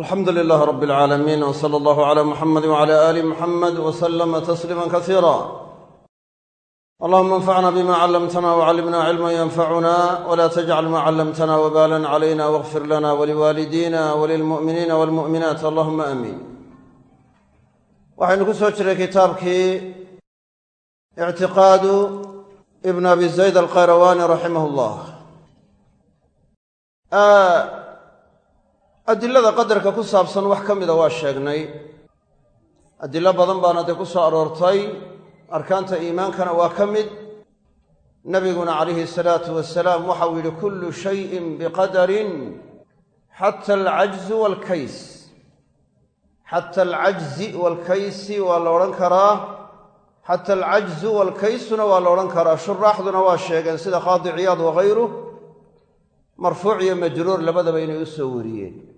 alxamdu lilaah rab alcaalamiin w sala allahu cala muxamedi wcala aali muxamed w slama tasliima kasiira allahuma anfacna bima callamtana wcallimna cilman yanfacuna wla tajcal ma callamtana wbalan calayna wاغfir lana waliwaalidina walilmu'miniina walmu'minaat allahuma aamiin waxaynu ku soo jiray kitaabkii ictiqaadu ibn abi zayd alkhayrawaani raximah llah adilada qadarka ku saabsan wax ka mida waa sheegnay. Adilo badan baana dee ku soo aroortay. Arkaanta iimaankana waa ka mid. Nabiguna calayhi salaatu wasalaam waxau yidhi kullu shayin biqadarin xata alcajzu waalkays xata alcajzi waalkaysi waa la odhan karaa. Xata alcajzu waalkaysuna waa la odhan karaa. Shuraaxduna waa sheegeen sida qaadi ciyaad wakayruh marfuuc iyo majruur labadaba inay u soo wariyeen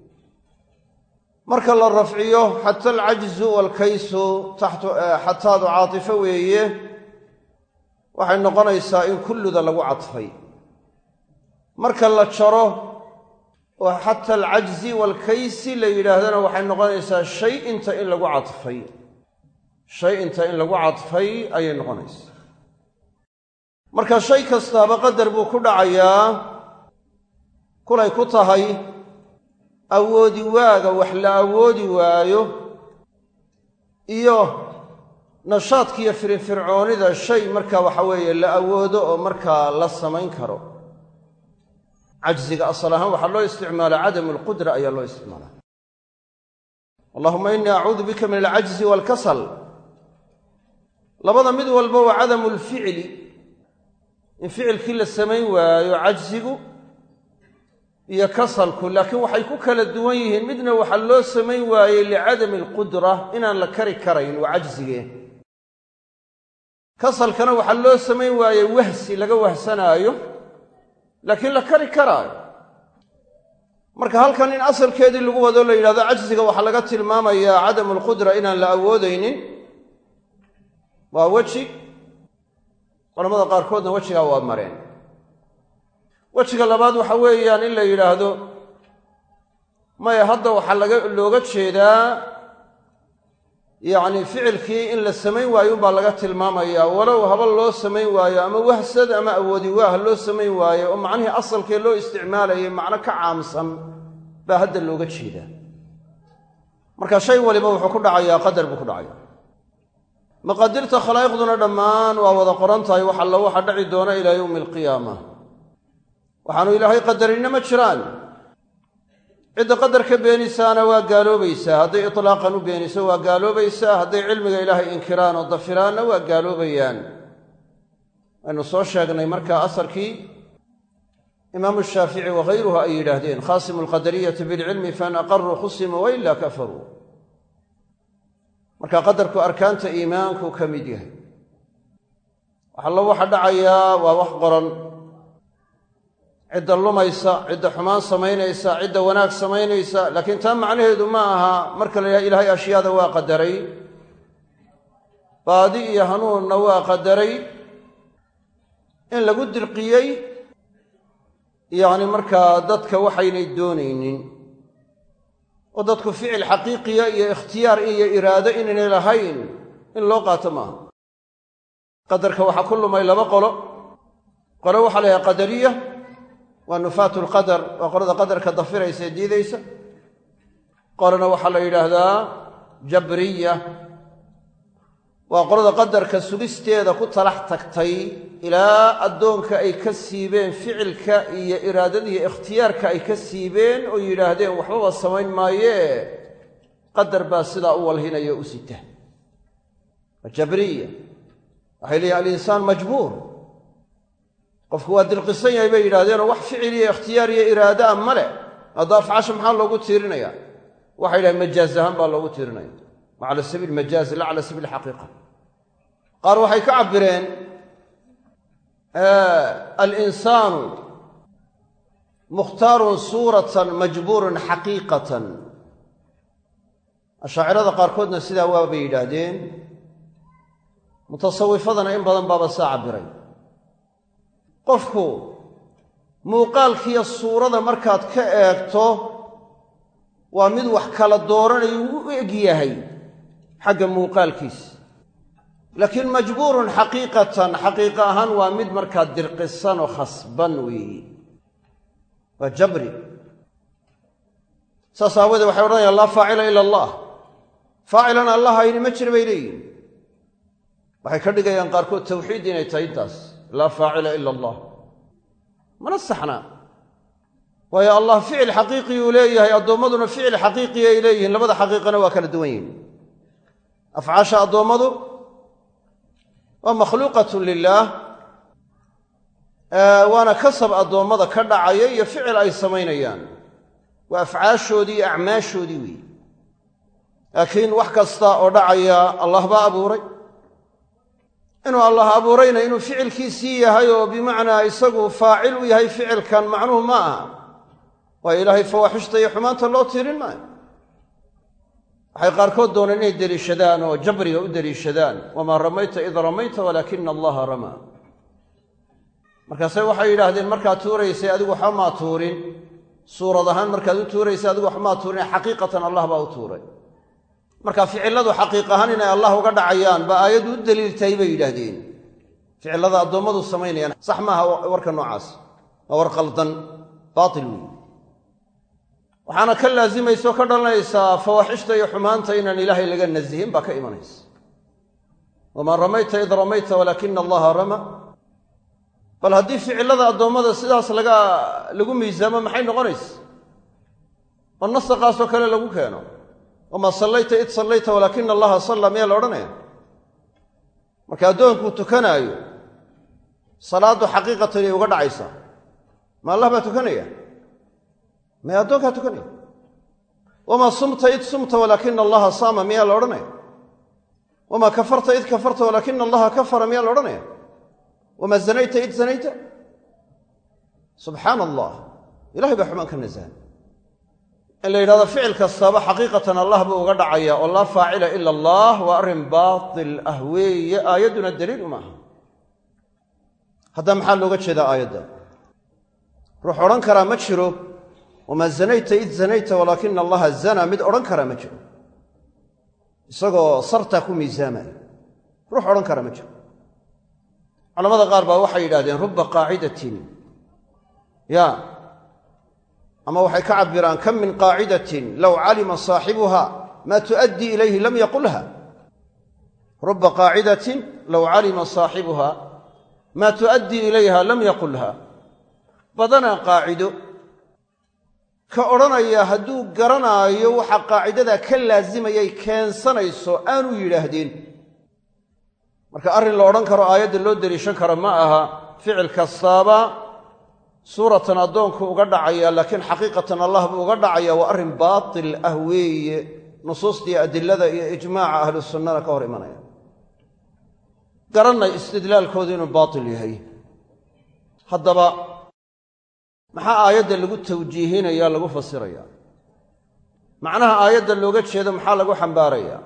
marka la rafciyo xata alcajzu waalkaysu xataadu caatifo weeye waxay noqonaysaa in kulluda lagu cadfay marka la jaro oo xata alcajzi waalkaysi la yidhaahdana waxay noqonaysaa shay inta in lagu cadfay shay inta in lagu cadfay ayay noqonaysaa. Marka shay kastaaba qadar buu ku dhacayaa kulay ku tahay awoodi waaga wax la awoodi waayo iyo nashaadkiiyo firinfircoonida shay markaa waxa weeye la awoodo oo markaa la samayn karo. Cajziga asal ahaan waxaa loo isticmaalaa cadamu alqudra ayaa loo isticmaalaa. Allahuma innii acuudu bika min alcajzi waalkasal labada mid walba waa cadamu lficli in ficilkii la samayn waayo cajzigu iyo kasalku laakiin waxay ku kala duwan yihiin midna waxaa loo samayn waayey licadami alqudra inaan la kari karayn waa cajzige kasalkana waxaa loo samayn waayey wahsi laga wahsanaayo laakiin la kari karaayo. Marka halkan in asalkeedii lagu wado la yidhahdo cajziga waxaa laga tilmaamayaa cadamu alqudra inaan la awoodaynin waa weji. Culamada qaarkoodna wejigaa waa mareen wejiga labaad waxa weeyaan in la yidhaahdo maya hadda waxaa looga jeedaa yacni ficilkii in la samayn waayo unbaa laga tilmaamayaa. Walow haba loo samayn waayo ama wahsad ama awoodi waah loo samayn waayo oo macnihii asalkee loo isticmaalayay macno ka caamsan baa hadda looga jeedaa. Marka shay waliba wuxuu ku dhacayaa qadar buu ku dhacaya maqaadirta khalaa'iqduna dhammaan waa wada qoran tahay wax alla waxa dhaci doona ilaa yowmi alqiyaama waxaanu ilaahay qadarinna ma jiraan. Cidda qadarka beenisaana waa gaaloobaysaa. Hadday itlaaqan u beeniso waa gaaloobaysaa. Hadday cilmiga ilaahay inkiraan oo dafiraanna waa gaaloobayaan. Waynu soo sheegnay markaa asarkii imaamu shaafici wakayruhu ay yidhaahdeen khaasimu alqadariyati bilcilmi fain aqaruu khusimuu wailaa kafaruu marka qadarku arkaanta iimaanku ka mid yahay. Waxallo waxa dhacayaa waa wax qoran cidda lumaysa cidda xumaan samaynaysa cidda wanaag samaynaysa laakiin taa macnaheedu ma aha marka la yidhaha ilaahay ashyaada waa qadaray baadi iyo hanuunna waa qadaray in lagu dirqiyey yacni markaa dadka waxaynay doonaynin oo dadku ficil xaqiiqiya iyo ikhtiyaar iyo iraado inaynay lahayn in loo qaato maaha. Qadarka waxaa ku lumay laba qolo qolo waxaa la qadariya waa nufaatu lqadar waa qolada qadarka dafiraysa ee diidaysa. Qolana waxaa la yidhaahdaa jabriya. Waa qolada qadarka sugisteeda ku talax tagtay ilaa addoonka ay ka siibeen ficilka iyo iraadadiiyo ikhtiyaarka ay ka siibeen oo yidhaahdeen waxbaba samayn maayee qadar baa sidaa u walhinaya u sita. Jabriya. Waxay leeyihiin alinsaan majbuur qofku waa dirqisan yahay bay yidhahdeenoo wax ficil iyo ikhtiyaar iyo iraadaa ma leh. Hadda afcaasha maxaa loogu tiirinaya waxay yidhahdeen majaaz ahaan baa loogu tiirinaya ma cala sabiil majaaz la cala sabiil xaqiiqa. Qaar waxay ka cabbireen alinsaanu mukhtaarun suuratan majbuurun xaqiiqatan. Ashaacirada qaarkoodna sidaa waabay yidhaahdeen mutasawifadana in badan baaba saa cabbiray qofku muuqaalkiiyo suurada markaad ka eegto waa mid wax kala dooranayo u eg yahay xagga muuqaalkiisa. Laakiin majbuurun xaqiiqatan xaqiiqa ahaan waa mid markaa dirqisan oo khasban weeye waa jabri. Saas aawoodee waxay odhanayaan laa faacila ila allah. Faacilan allah ayni ma jira bay leeyihiin waxay ka dhigayaan qaarkood tawxiid inay tahay intaas laa faacila ila allah mana saxnaa waayo allah ficil xaqiiqi uu leeyahay addoommaduna ficil xaqiiqi ay leeyihiin labada xaqiiqana waa kala duwan yihiin afcaasha addoommadu waa makhluuqatun lilaah waana kasab addoommada ka dhacaya iyo ficil ay samaynayaan waa afcaashoodii iyo acmaashoodii weeye laakiin wax kasta oo dhacaya allah baa abuuray inuu allah abuurayna inuu ficilkiisii yahay oo bimacnaa isagu faacil u yahay ficilkan macnuhu ma aha. Waayo ilaahay fawaaxishta iyo xumaanta loo tiirin maayo. Waxay qaarkood dooneen inay deliishadaan oo jabriga u deliishadaan. Wamaa ramayta id ramayta walaakina allaha ramaa markaase waxay yidhaahdeen markaad tuuraysay adigu waxba maa tuurin. Suurad ahaan markaad u tuuraysay adigu waxba maa tuurin. Xaqiiqatan allah baa u tuuray marka ficiladu xaqiiq ahaan inay allah uga dhacayaan baa aayaddu u daliiltahay bay yidhaahdeen. Ficilada addoommadu samaynayaan sax maaha warka noocaas waa war qaldan baatil weyi waxaana ka laasimaysa oo ka dhalanaysaa fawaaxishta iyo xumaanta inaan ilaahay laga nasihin baa ka imanaysa. Wamaa ramayta id ramayta walaakina allaha rama. Bal haddii ficilada addoommada sidaas laga lagu miisaamo maxay noqonaysa? Oo nasaqaasoo kale lagu keeno wamaa sallayta id sallayta walaakina allaha salla miyaa la odhanaya marka addoonkuu tukanaayo salaaddu xaqiiqatan ay uga dhacaysaa ma allah baa tukanaya? May addoonkaa tukanaya? wamaa sumta id sumta walaakina allaha saama miyaa la odhanaya wamaa kafarta id kafarta walaakina allaha kafara miyaa la odhanaya wamaa zanayta id zanayta subxaana allah ilahay baa xumaan ka nasahan in la yidhahdo ficil kastaaba xaqiiqatan allah buu uga dhacaya oo laa faacila ila allah waa arrin baatil ah weeye aayadduna daliil uma aha. Hadda maxaa looga jeedaa aayadda? Ruux odhan karaa ma jiro wamaa zanayta id zanayta walaakina allaha zana mid odhan karaa ma jiro. Isagoo sartaa ku miisaamaya. Ruux odhan karaa ma jiro. Culamada qaar baa waxay yidhahdeen ruba qaacidatin. Ya ama waxay ka cabiraan kam min qaacidatin low calima saaxibuha maa tu'addii ilayhi lam yaqulha? Ruba qaacidatin low calima saaxibuha maa tu'addii ilayha lam yaqulha. Badanaa qaacido. Ka odhanaya hadduu garanaayo waxa qaacidadaa ka laasimayay keensanayso aanu yidhaahdeen. Marka arrin la odhan karo aayadda loo deliishan karo ma aha ficil kastaaba suuratan addoonku uga dhacaya laakiin xaqiiqatan allah buu uga dhacaya waa arrin baatil ah weeye. Nusuustii adilada iyo ijmaaca ahlu sunnana ka hor imanaya. Garannay istidlaalkoodu inuu baatil yahay. Haddaba maxaa aayadda lagu tawjiihinaya lagu fasiraya macnaha aayadda looga jeedo maxaa lagu xambaaraya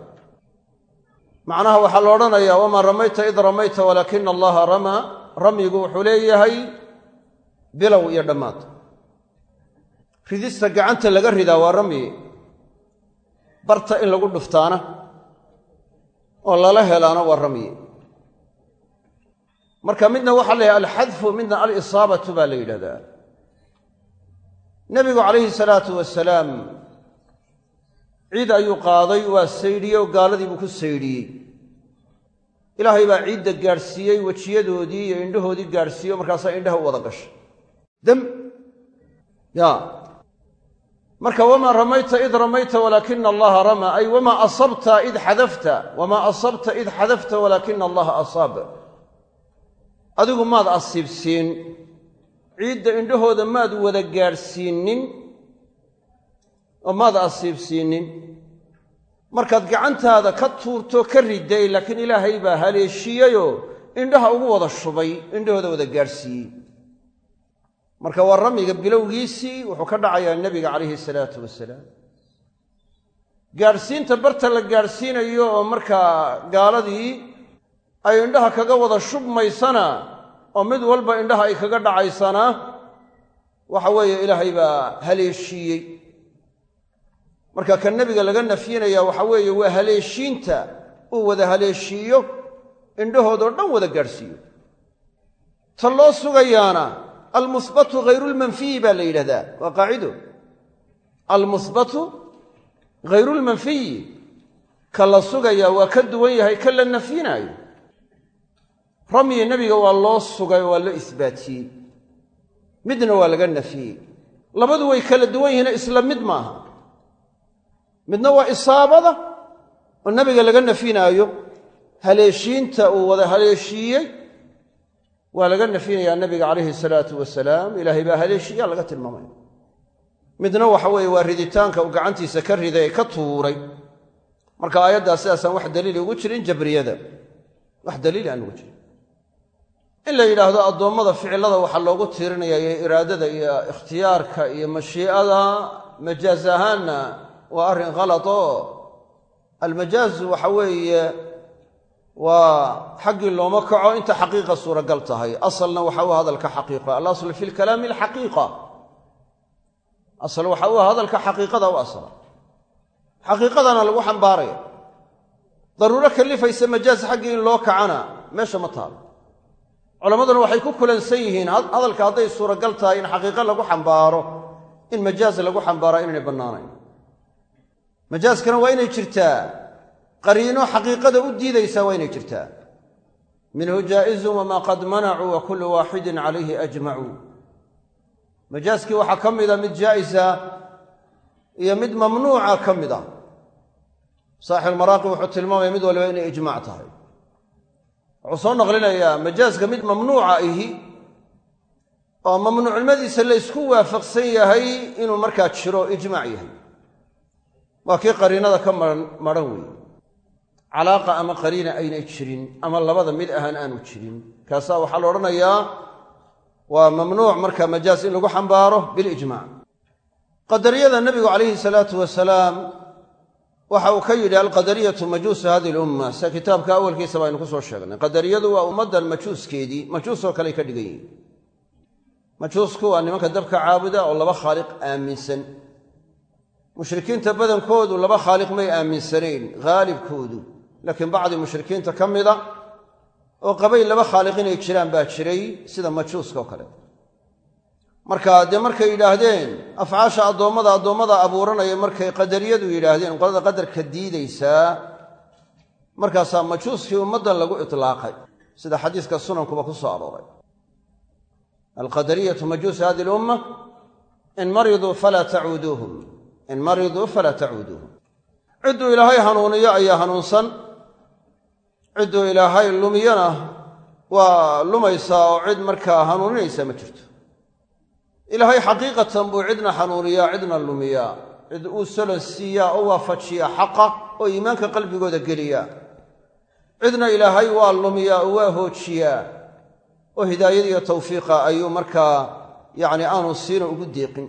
macnaha waxaa la odhanayaa wamaa ramayta id ramayta walaakina allaha ramaa ramyigu wuxuu leeyahay bilow iyo dhammaad. Ridista gacanta laga ridaa waa ramyi barta in lagu dhuftaana oo lala helaana waa ramyi marka midna waxaa la alxadfu midna alisaabatu baa la yidhahdaa. Nebigu calayhi salaatu wasalaam ciid ayuu qaaday waa saydhiyey oo gaaladii buu ku saydhiyey ilaahay baa ciidda gaadhsiiyey wejiyadoodii iyo indhahoodii gaadhsiiye markaasaa indhaha u wada gashay marka wamaa ramayta id ramayta walaakina allaha ramaa ay wamaa asabta id xadafta wamaa asabta id xadafta walaakina allaha asaab adigu maad asiibsiin ciidda indhahooda maad wada gaadhsiinin oo maad asiibsiinin markaad gacantaada ka tuurto ka riday laakiin ilaahay baa haleeshiyeyoo indhaha ugu wada shubay indhahooda wada gaadhsiiyey marka waa ramyiga bilowgiisii wuxuu ka dhacayaa nebiga calayhi salaatu wasalaam. Gaadhsiinta barta la gaadhsiinayo oo markaa gaaladii ay indhaha kaga wada shubmaysana oo mid walba indhaha ay kaga dhacaysana waxa weeye ilaahay baa haleeshiiyey. Marka ka nebiga laga nafyinaya waxa weeye waa haleeshiinta uu wada haleeshiiyo indhahoodoo dhan wada gaadhsiiyo ta loo sugayaana almuhbatu hayrulmanfiyi baa la yidhahdaa. Waa qaacido. Almuhbatu hayrulmanfiyi ka la sugayaa waa ka duwan yahay ka la nafyinaayo. Ramyi nebiga waa loo sugay waa loo isbaatiyey. Midna waa laga nafyey labadu way kala duwan yihiin isla mid maaha. Midna waa isaabada oo nebiga laga nafyinaayo. Haleeshiinta uu wada haleeshiiyey waa laga nafyinayaa nebiga calayhi salaatu wasalaam ilaahay baa haleeshiiya laga tilmaamaya midna waxa weeye waa riditaanka uu gacantiisa ka riday ee ka tuuray. Marka aayaddaas sidaasaan wax daliili ugu jirin jabriyada. Wax daliili aan ugu jirin. In la yidhaahdo addoommada ficilada waxaa loogu tiirinaya iyo iraadada iyo ikhtiyaarka iyo mashii'ada majaaz ahaanna waa arrin khalad oo. Almajaazu waxa weeye waa xaggii looma kaco inta xaqiiqa suuragal tahay. Asalna waxa u hadalka xaqiiqa. Alasl fi lkalaami alxaqiiqa. Asal waxa u hadalka xaqiiqada u asla xaqiiqadana lagu xambaaraya. Daruuro kalifaysa majaaz xaggii in loo kacana meesha ma taalo. Culammaduna waxay ku kulansan yihiin hadalka hadday suuragal tahay in xaqiiqo lagu xambaaro in majaaz lagu xambaara inaynay bannaanayn. Majaaskana waa inay jirtaa qariino xaqiiqada u diidaysaa waa inay jirtaa. Minhu jaa'izun wamaa qad manacuu wa kullu waaxidin calayhi ajmacuu majaaskii waxaa ka mida mid jaa'isa iyo mid mamnuuca ka mid a saaxibulmaraaqi wuxuu tilmaamaya mid waliba inay ijmaac tahay. Wuxuu soo naqlinayaa majaaska mid mamnuuca ihi oo mamnuucnimadiisa la ysku waafaqsan yahay inuu markaa jiro ijmaac yahay. Waa kii qariinada ka maran weeye calaaqa ama qariina aynay jirin ama labada mid ahaan aanu jirin. Kaasaa waxaa la odhanayaa waa mamnuuc marka majaas in lagu xambaaro bilijmac qadariyada nebigu calayhi salaatu wasalaam waxa uu ka yidhi alqadariyatu majuusu hadihi lumma. Sida kitaabka awalkiisa ku soo sheegnay. Qadariyadu waa ummaddan majuuskeedii majuusoo kale ka dhigan majuusku waa nimanka dabka caabuda oo laba khaaliq aaminsan. Mushrikiinta badankoodu laba khaaliq may aaminsanayn haalibkoodu laakiin bacdi mushrikiinta ka mida oo qabay laba khaaliq inay jiraan baa jiray sida majuuska oo kale. Marka dee markay yidhaahdeen afcaasha addoommada addoommada abuuranaya markay qadariyadu yidhaahdeen qolada qadarka diidaysaa markaasaa majuuskii ummaddan lagu itlaaqay sida xadiiska sunankuba ku soo arooray. Alqadariyatu majuusu hadi lumma in mariduu falaa tacuuduuhum in mariduu falaa tacuuduuhum. Cidduu ilaahay hanuuniyo ayaa hanuunsan cidduu ilaahay lumiyana waa lumaysaa oo cid markaa hanuuninaysa ma jirto. Ilaahay xaqiiqatan buu cidna xanuuniyaa cidna lumiyaa. Cid uu solon siiyaa oo waafajiyaa xaqa oo iimaanka qalbigooda geliyaa. Cidna ilaahay waa lumiyaa oo waa hoojiyaa. Oo hidaayadiiyo tawfiiqa ayuu markaa yacni aanu siina ugu deeqin.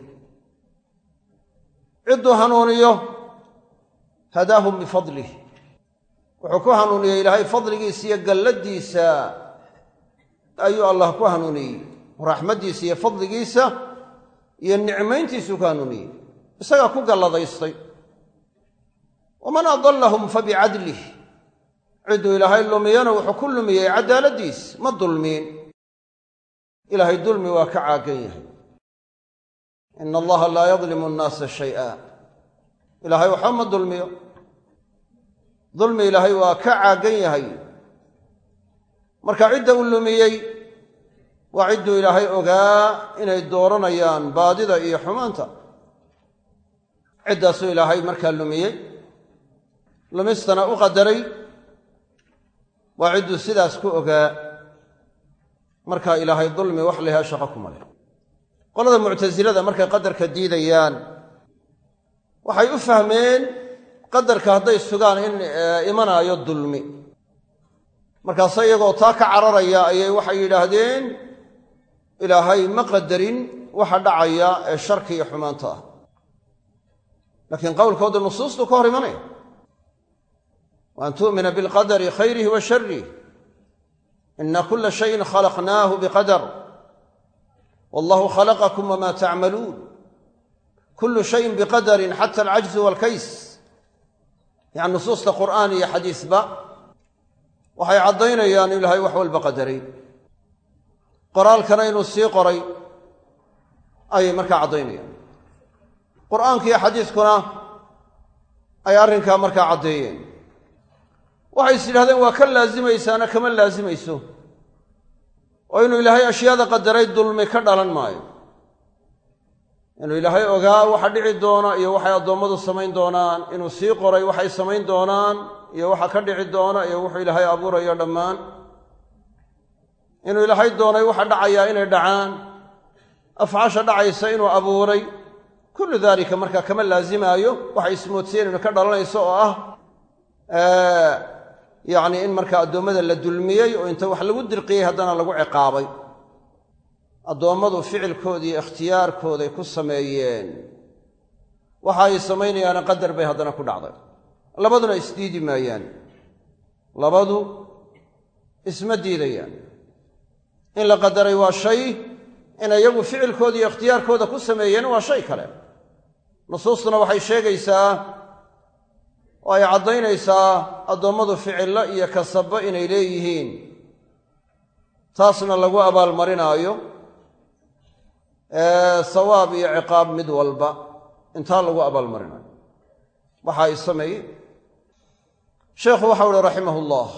Cidduu hanuuniyo hadaahum bifadlih wuxuu ku hanuuniyey ilaahay fadligiisa iyo galladiisa. Ayuu allah ku hanuuniyey raxmaddiisa iyo fadligiisa iyo nicmayntiisuu ku hanuuniyey. Isagaa ku galladaystay. Waman adallahum fabicadlih cidduu ilaahay lumiyana wuxuu ku lumiyey cadaaladdiis ma dulmiin. Ilaahay dulmi waa ka caagan yahay. Ina allaha laa yadlimu annaasa shay'a ilaahay waxba ma dulmiyo dulmi ilaahay waa ka caagan yahay. Marka cidda uu lumiyey waa cidduu ilaahay ogaa inay dooranayaan baadida iyo xumaanta. Ciddaasuu ilaahay markaa lumiyey lumistana u qadaray waa cidduu sidaas ku ogaa. Markaa ilaahay dulmi wax lahaa shaqo kuma leh qolada muctasilada markay qadarka diidayaan waxay u fahmeen qadarka hadday sugaan in imanaayo dulmi. Markaase iyagoo taa ka cararaya ayay waxay yidhaahdeen ilaahay ma qadarin waxa dhacaya ee sharki iyo xumaanta ah. Laakiin qowlkooda nusuustu ka hor imanaya wa an tu'mina bilqadari khayrihi wa sharih ina kula shayin khalaqnaahu biqadar wallahu khalaqakum wama tacmaluun kullu shayin biqadarin xata alcajzu waalkays yani nusuusta qur'aan iyo xadiisba waxay caddaynayaan in ilaahay wax walba qadaray. Qoraalkana inuu sii qoray ayay markaa caddaynayaan. Qur'aanka iyo xadiiskuna ay arrinkaa markaa caddeeyeen. Waxay is yidhahdeen waa ka laasimaysaana kama laasimayso? Oo inuu ilaahay ashyaada qadaray dulmi ka dhalan maayo inuu ilaahay ogaa waxa dhici doona iyo waxay addoommadu samayn doonaan. Inuu sii qoray waxay samayn doonaan iyo waxa ka dhici doona iyo wuxuu ilaahay abuurayo dhammaan. Inuu ilaahay doonay waxa dhacayaa inay dhacaan. Afcaasha dhacaysa inuu abuuray. Kullu daalika markaa kama laasimaayo waxay ismoodsiyen inu ka dhalanayso oo ah yacni in markaa addoommada la dulmiyey oo inta wax lagu dirqiyey haddana lagu ciqaabay addoommadu ficilkooda iyo ikhtiyaarkooday ku sameeyeen. Waxa ay samaynayaana qadar bay haddana ku dhacday. Labaduna isdiidi maayaan. Labadu isma diidayaan. In la qadaray waa shay in iyagu ficilkooda iyo ikhtiyaarkooda ku sameeyeen waa shay kale. Nusuustuna waxay sheegaysaa oo ay caddaynaysaa addoommadu ficillo iyo kasabo inay leeyihiin. Taasna lagu abaalmarinaayo sawaab iyo ciqaab mid walba intaa lagu abaalmarinayo. Waxa ay sameeyeen sheekhu waxau uhi raximah llah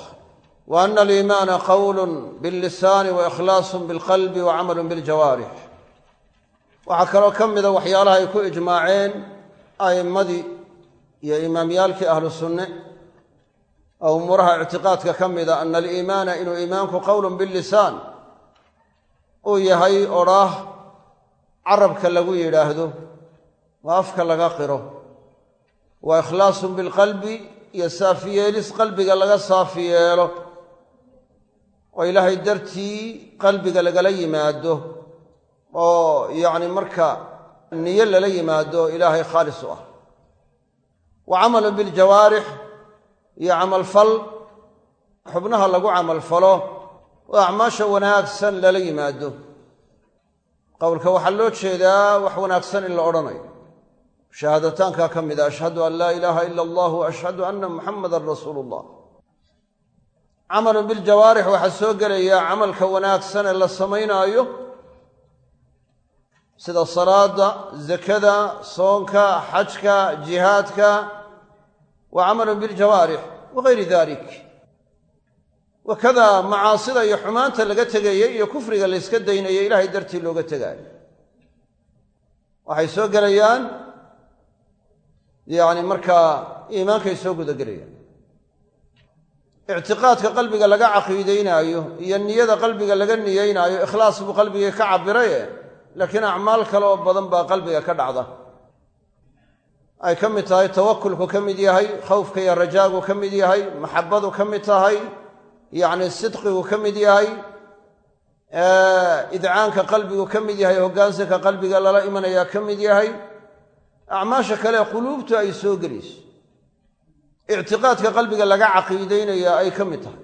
wa ana aliimaana qowlun billisaani wa ikhlaasun bilqalbi wa camalun biljawaarix. Waxaa kaloo ka mida waxyaalaha ay ku ijmaaceen a'immadii iyo imaamyaalkii ahlu sunne oo umuuraha ictiqaadka ka mida ana aliimaana inuu iimaanku qowlun billisaan. Uu yahay carabka lagu yidhaahdo oo afka laga qiro. Wa ikhlaasun bilqalbi iyo saafiyeelis qalbiga laga saafi yeelo oo ilaahay dartii qalbiga lagala yimaado oo yacni marka niyo lala yimaado ilaahay khaalis u ah. Wa camalun biljawaarix iyo camalfal xubnaha lagu camalfalo oo acmaasha wanaagsan lala yimaado qowlka waxaa loo jeedaa wax wanaagsan in la odhanayo. Shahaadataankaa ka mid a ashhadu an laa ilaaha ila allah wa ashhadu anna muxamadan rasuulu llah camalun biljawaarix waxaa soo gelaya camalka wanaagsan ee la samaynaayo. Sida salaada zakada soonka xajka jihaadka. Wa camalun biljawaarix wagayri dalik wakada macaasida iyo xumaanta laga tegayey iyo kufriga layska daynayay ilaahay dartii looga tegaayo waxay soo gelayaan yacni markaa iimaankay soo gudagelayaan ictiqaadka qalbiga laga caqiideynaayo iyo niyada qalbiga laga niyeynaayo ikhlaas buu qalbigii ka cabiraye laakiin acmaal kale oo badan baa qalbiga ka dhacda. Ay ka mid tahay tawakulku ka mid yahay khawfka iyo rajaagu ka mid yahay maxabadu ka mid tahay yacni sidqigu ka mid yahay idcaanka qalbigu ka mid yahay hoggaansanka qalbiga lala imanayaa ka mid yahay. Acmaasha kale quluubtu ay soo gelayso ictiqaadka qalbiga laga caqiideynaya ay ka mid tahay.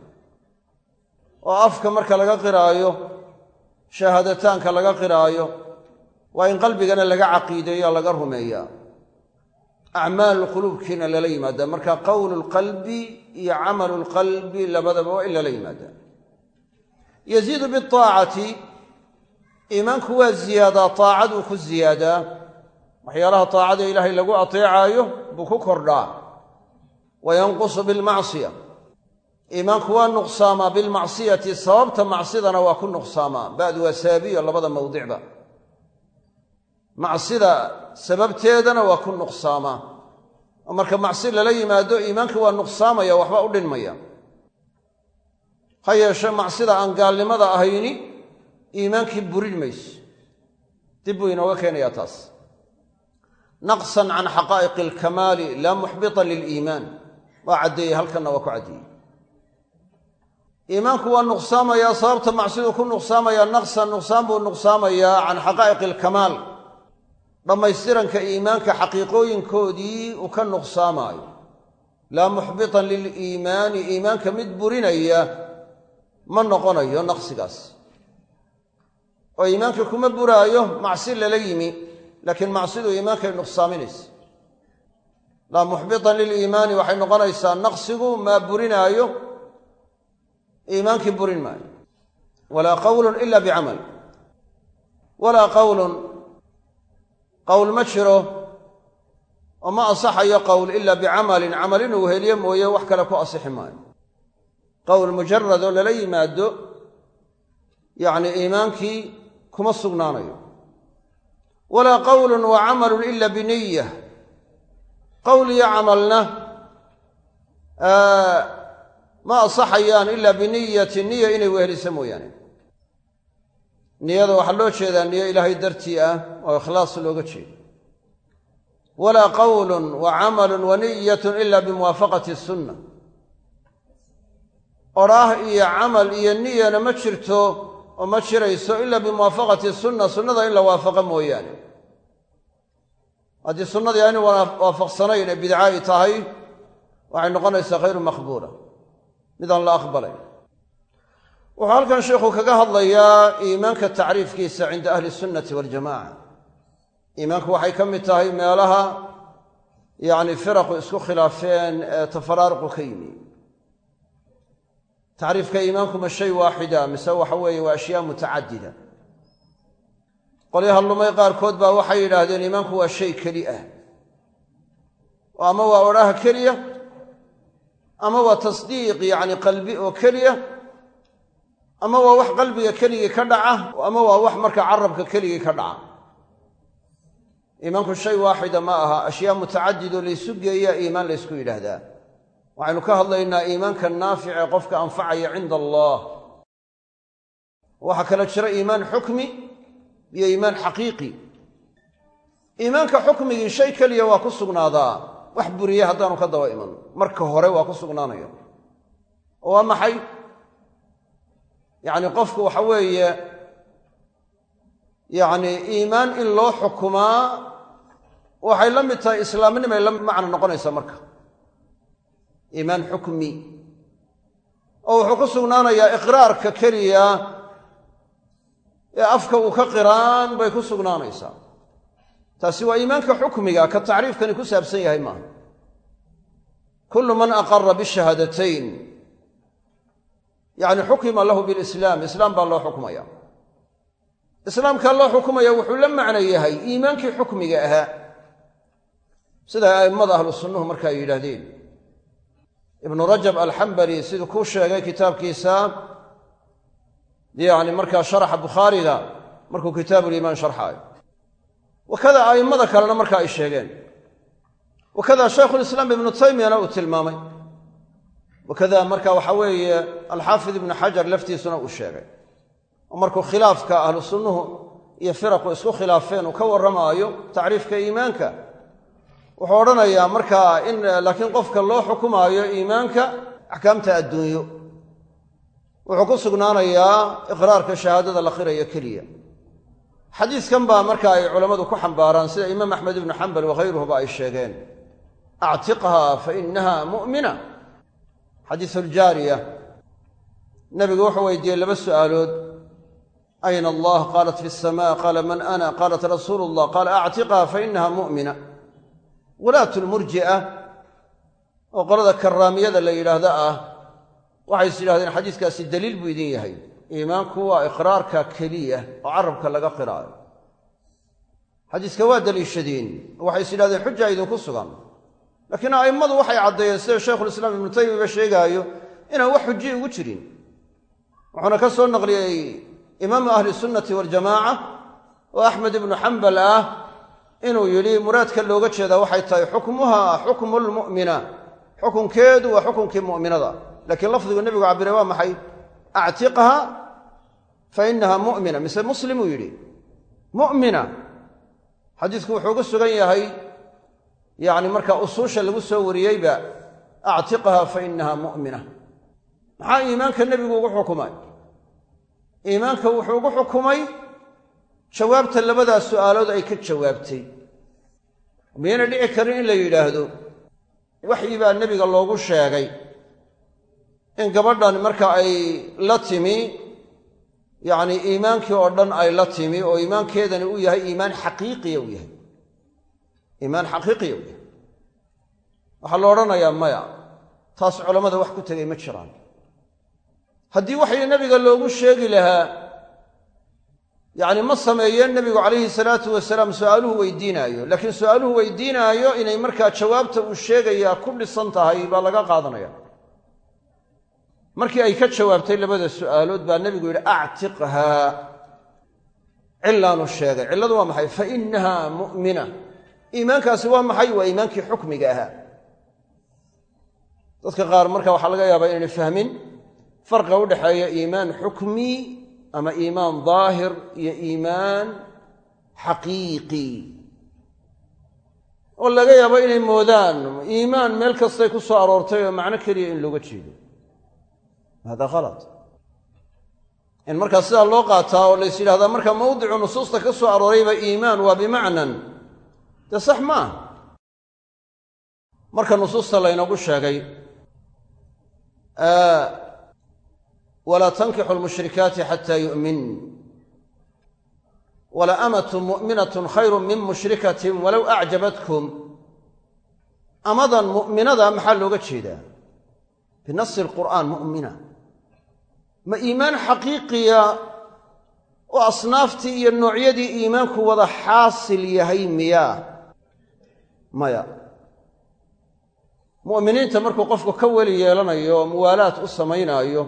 Oo afka marka laga qiraayo shahaadataanka laga qiraayo waa in qalbigana laga caqiideeyo laga rumeeyaa acmaal quluubkiina lala yimaada. Marka qowlu lqalbi iyo camalu lqalbi labadaba waa in lala yimaada. Yaziidu biaacati iimaanku waa ziyaadaa taacaduu ku ziyaadaa waxyaalaha taacada ilaahay lagu ateecaayo buu ku kordhaa. Wa yanqusu bilmacsiya. Iimaanku waa nuqsaamaa bilmacsiyati sababta macsidana waa ku nuqsaamaa. Ba'du waa saabiyo labada mawdicba macsida sababteedana waa ku nuqsaamaa marka macsi lala yimaado iimaanka waa nuqsaamaya waxba u dhinmaya. Ha yeeshe macsida aan gaalnimada ahayni iimaankii burin mayso dib buu inooga keenayaa taas. Naqsan can xaqaa'iqi alkamaali laa muxbitan liliimaan. Waa caddeeyey halkanna waa ku caddeeyey iimaanku waa nuqsaamayaa sababta macsiduu ku nuqsaamayaa naqsan nuqsaan buu nuqsaamayaa can xaqaa'iqi alkamaal dhammaystiranka iimaanka xaqiiqooyinkoodii uu ka nuqsaamaayo. Laa muxbitan liliimaani iimaanka mid burinaya ma noqonayo naqsigaas. Oo iimaanka kuma buraayo macsi lala yimi laakiin macsidu iimaankay nuqsaaminaysa laa muxbitan liliimaani waxay noqonaysaa naqsigu maa burinaayo iimaankii burin maayo. Walaa qawlun ila bicamal. Walaa qawlun qowl ma jiro oo ma ansaxayo qowl ila bicamalin camal inuu heliyo mooye wax kale ku asixi maayo. Qowl mujarad oo lala yimaado yacni iimaankii kuma sugnaanayo. Walaa qawlun wa camalun ila biniya. Qowl iyo camalna ma ansaxayaan ila biniyati niya inay weheliso mooyaane niyada waxaa loo jeedaa niyo ilaahay dartii ah oo ikhlaas looga jeedo. Walaa qawlun wa camalun wa niyatun ila bimuwaafaqati sunna. Odhaah iyo camal iyo niyana ma jirto oo ma jirayso ila bimuwaafaqati sunna. Sunnada in la waafaqo mooyaane. Haddii sunnadii aynu waafaqsanayn ee bidca ay tahay waxay noqonaysaa khayru maqbuula. Midaan la aqbalayn wuxuu halkan sheikhu kaga hadlayaa iimaanka tacriifkiisa cinda ahli sunnati waljamaca iimaanku waxay ka mid tahay meelaha yacni firaqu isku khilaafeen ee tafaraaruqu ka yimi tacriifka iimaanku ma shay waaxida mise waxa weeye waa ashyaa mutacadida. Qolyaha lumay qaarkood baa waxay yidhaahdeen iimaanku waa shay keli ah. Oo ama waa odhaha keliya ama waa tasdiiq yacni qalbi oo keliya ama waa wax qalbiga keligii ka dhaca ama waa wax marka carabka keligii ka dhaca. Iimaanku shay waaxida ma aha. Ashyaa mutacadidoo laysu geeya iimaan laysku yidhaahdaa. Waxaynu ka hadlaynaa iimaanka naafice qofka anfacaya cinda allah waxaa kala jira iimaan xukmi iyo iimaan xaqiiqi. Iimaanka xukmigii shay keliya waa ku sugnaadaa. Wax buriye haddaanu ka daba iman. Marka hore waa ku sugnaanaya waa maxay yacni qofku waxa weeye yacni iimaan in loo xukumaa waxay la mid tahay islaamnimay la macno noqonaysaa marka. Iimaan xukmi. Oo wuxuu ku sugnaanayaa iqraarka keliya ee afka uu ka qiraan bay ku sugnaanaysaa. Taasi waa iimaanka xukmiga ka tacriifkani ku saabsan yahay maaha. Kullu man aqara bishahaadatayn yacni xukima lahu bilislaam islaam baa loo xukmaya islaamkaa loo xukumaya wuxuu la macno yahay iimaankii xukmiga ahaa. Sida a'immada ahlu sunnuhu marka ay yidhaahdeen. Ibnu rajab alxambali siduu kuu sheegay kitaabkiisa yacni markaa sharaxa bukhaariga markuu kitaabuliimaan sharxaayo. Wakada a'immada kalena marka ay sheegeen. Wakada shaykhulislaam ibnu taymiyana uu tilmaamay wakada marka waxa weeye alxaafid ibnu xajar laftiisuna uu sheegay oo markuu khilaafka ahlu sunnuhu iyo firaqu isku khilaafeen uu ka warramaayo tacriifka iimaanka wuxuu odhanayaa markaa in laakiin qofka loo xukumaayo iimaanka axkaamta adduunyo wuxuu ku sugnaanayaa iqraarka shahaadada la qirayo keliya xadiiskan baa marka ay culammadu ku xambaaraan sida imaam axmed ibnu xambal wakhayruhuba ay sheegeen actiqha fa inaha mu'mina xadiisu aljaariya nabigu wuxuu weydiiyey laba su'aalood. Ayna allah qaalat fi sama qaala man ana qaalat rasuulu llah qaala actiqha fa inaha mu'mina. Walaatu lmurji'a oo qolada karaamiyada la yidhaahda ah waxay is yidhahdeen xadiiskaasi daliil buu idin yahay. Iimaanku waa iqraarka keliya oo carabka laga qiraayo. Xadiiska waa daliishadeen waxay is yidhahdeen xuja idinku sugan laakiin a'immadu waxay caddeeyeen sida shaykhulislaam ibnu taymiba sheegaayo inaan wax xuji ugu jirin. Wuxuuna ka soo naqliyey imaamu ahli sunnati waljamaaca oo axmed ibnu xambal ah inuu yidhi muraadka looga jeedaa waxay tahay xukmuha xukmu lmu'mina xukunkeedu waa xukunkii mu'minada. Laakiin lafdigu nebigu cabiray waa maxay? Actiqha fa inaha mu'mina. Mise muslim uu yidhi mu'mina. Xadiisku wuxuu ugu sugan yahay yacni markaa usuusha lagu soo wariyeyba actiqha fa inaha mu'mina. Maxaa iimaanka nebigu ugu xukumay? Iimaanka wuxuu ugu xukumay jawaabta labadaas su'aalood ay ka jawaabtay. Miyayna dhici karin in la yidhaahdo? Waxyi baa nebiga loogu sheegay in gabadhan marka ay la timi yacni iimaankii oo dhan ay la timi oo iimaankeedani uu yahay iimaan xaqiiqiya uu yahay iimaan xaqiiqiya wey waxaa la odhanayaa maya taas culammada wax ku tegay ma jiraan. Haddii waxay nebiga loogu sheegi lahaa yacni ma sameeyeen nebigu calayhi salaatu wasalaam su'aaluhu weydiinaayo laakiin su'aaluhu weydiinaayo inay markaa jawaabta uu sheegayaa ku dhisan tahay baa laga qaadanaya. Markii ay ka jawaabtay labada su'aalood baa nebigu yidhi actiqhaa. Cilaanu sheegay. Cilladu waa maxay? Fa innaha mu'mina iimaankaasi waa maxay? Waa iimaankii xukmiga ahaa. Dadka qaar marka waxaa laga yaabaa inaynay fahmin farqa u dhexeeya iimaan xukmi ama iimaan daahir iyo iimaan xaqiiqi. Oo laga yaabo inay moodaan. Iimaan meel kastay ku soo aroortay oo macno keliya in looga jeedo. Hada khalat in markaa sidaa loo qaataa oo lays yidhahdaa marka mawdicu nusuusta ka soo aroorayba iimaan waa bimacnan dee sax maaha marka nusuusta laynoogu sheegay walaa tankixu lmushrikaati xataa yu'min. Wala amatu mu'minatun khayru min mushrikatin walow acjabatkum amadan mu'minada maxaa looga jeedaa? Binasi alqur'aan mu'mina. Ma iimaan xaqiiqiya oo asnaaftii iyo noocyadii iimaanku wada xaasil yahay miyaa maya. Mu'miniinta markuu qofku ka weli yeelanayo muwaalaad u samaynaayo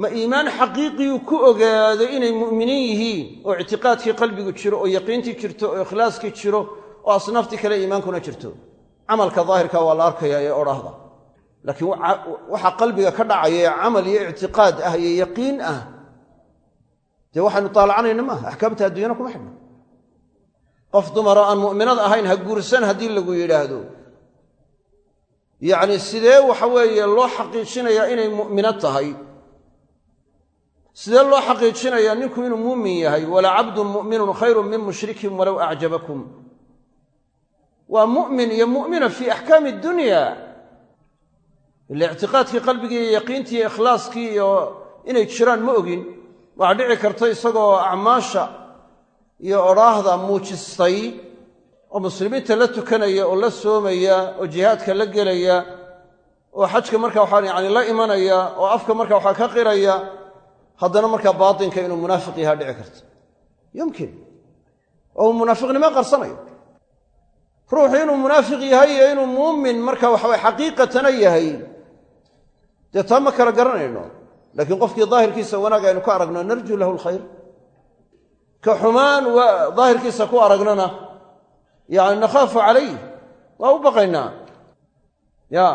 ma iimaan xaqiiqiyuu ku ogaaday inay mu'miniin yihiin oo ictiqaadkii qalbigu jiro oo yaqiintii jirto oo ikhlaaskii jiro oo asnaaftii kale iimaankuna jirto. Camalka daahirka waa la arkayaa ee odhahda laakiin waxa qalbiga ka dhacaya ee camal iyo ictiqaad ah iyo yaqiin ah dee waxaynu taalacanayna maaha? Axkaamta adduunyana kuma xidhno qof dumara aan mu'minad ahayn ha guursan haddii lagu yidhaahdo. Yacni sidee waxa weeye loo xaqiijinayaa inay mu'minad tahay? Sidee loo xaqiijinayaa ninku inuu muumin yahay? Walaa cabdun mu'minun khayrun min mushrikin walow acjabakum waa mu'min iyo mu'mina fii axkaami dunya. Ila ictiqaadkii qalbigii iyo yaqiintii iyo ikhlaaskii iyo inay jiraan ma ogin. Waxaa dhici karta isagoo acmaasha iyo odhaahda muujistay oo muslimiinta la tukanaya oo la soomaya oo jihaadka la gelaya oo xajka marka waxaa yani la imanaya oo afka marka waxaa ka qiraya haddana markaa baatinka inuu munaafiq yahaa dhici karta yumkin. Oo munaafiqnimo qarsanayo. Ruuxu inuu munaafiq yahay iyo inuu muumin marka waxawa xaqiiqatana yahay. Dee taa ma kala garanayno laakiin qofkii daahirkiisa wanaag aynu ka aragno narju lahu alkhayr ka xumaan daahirkiisa ku aragnana. Yani nakhaafu calayh waa u baqaynaa. Ya.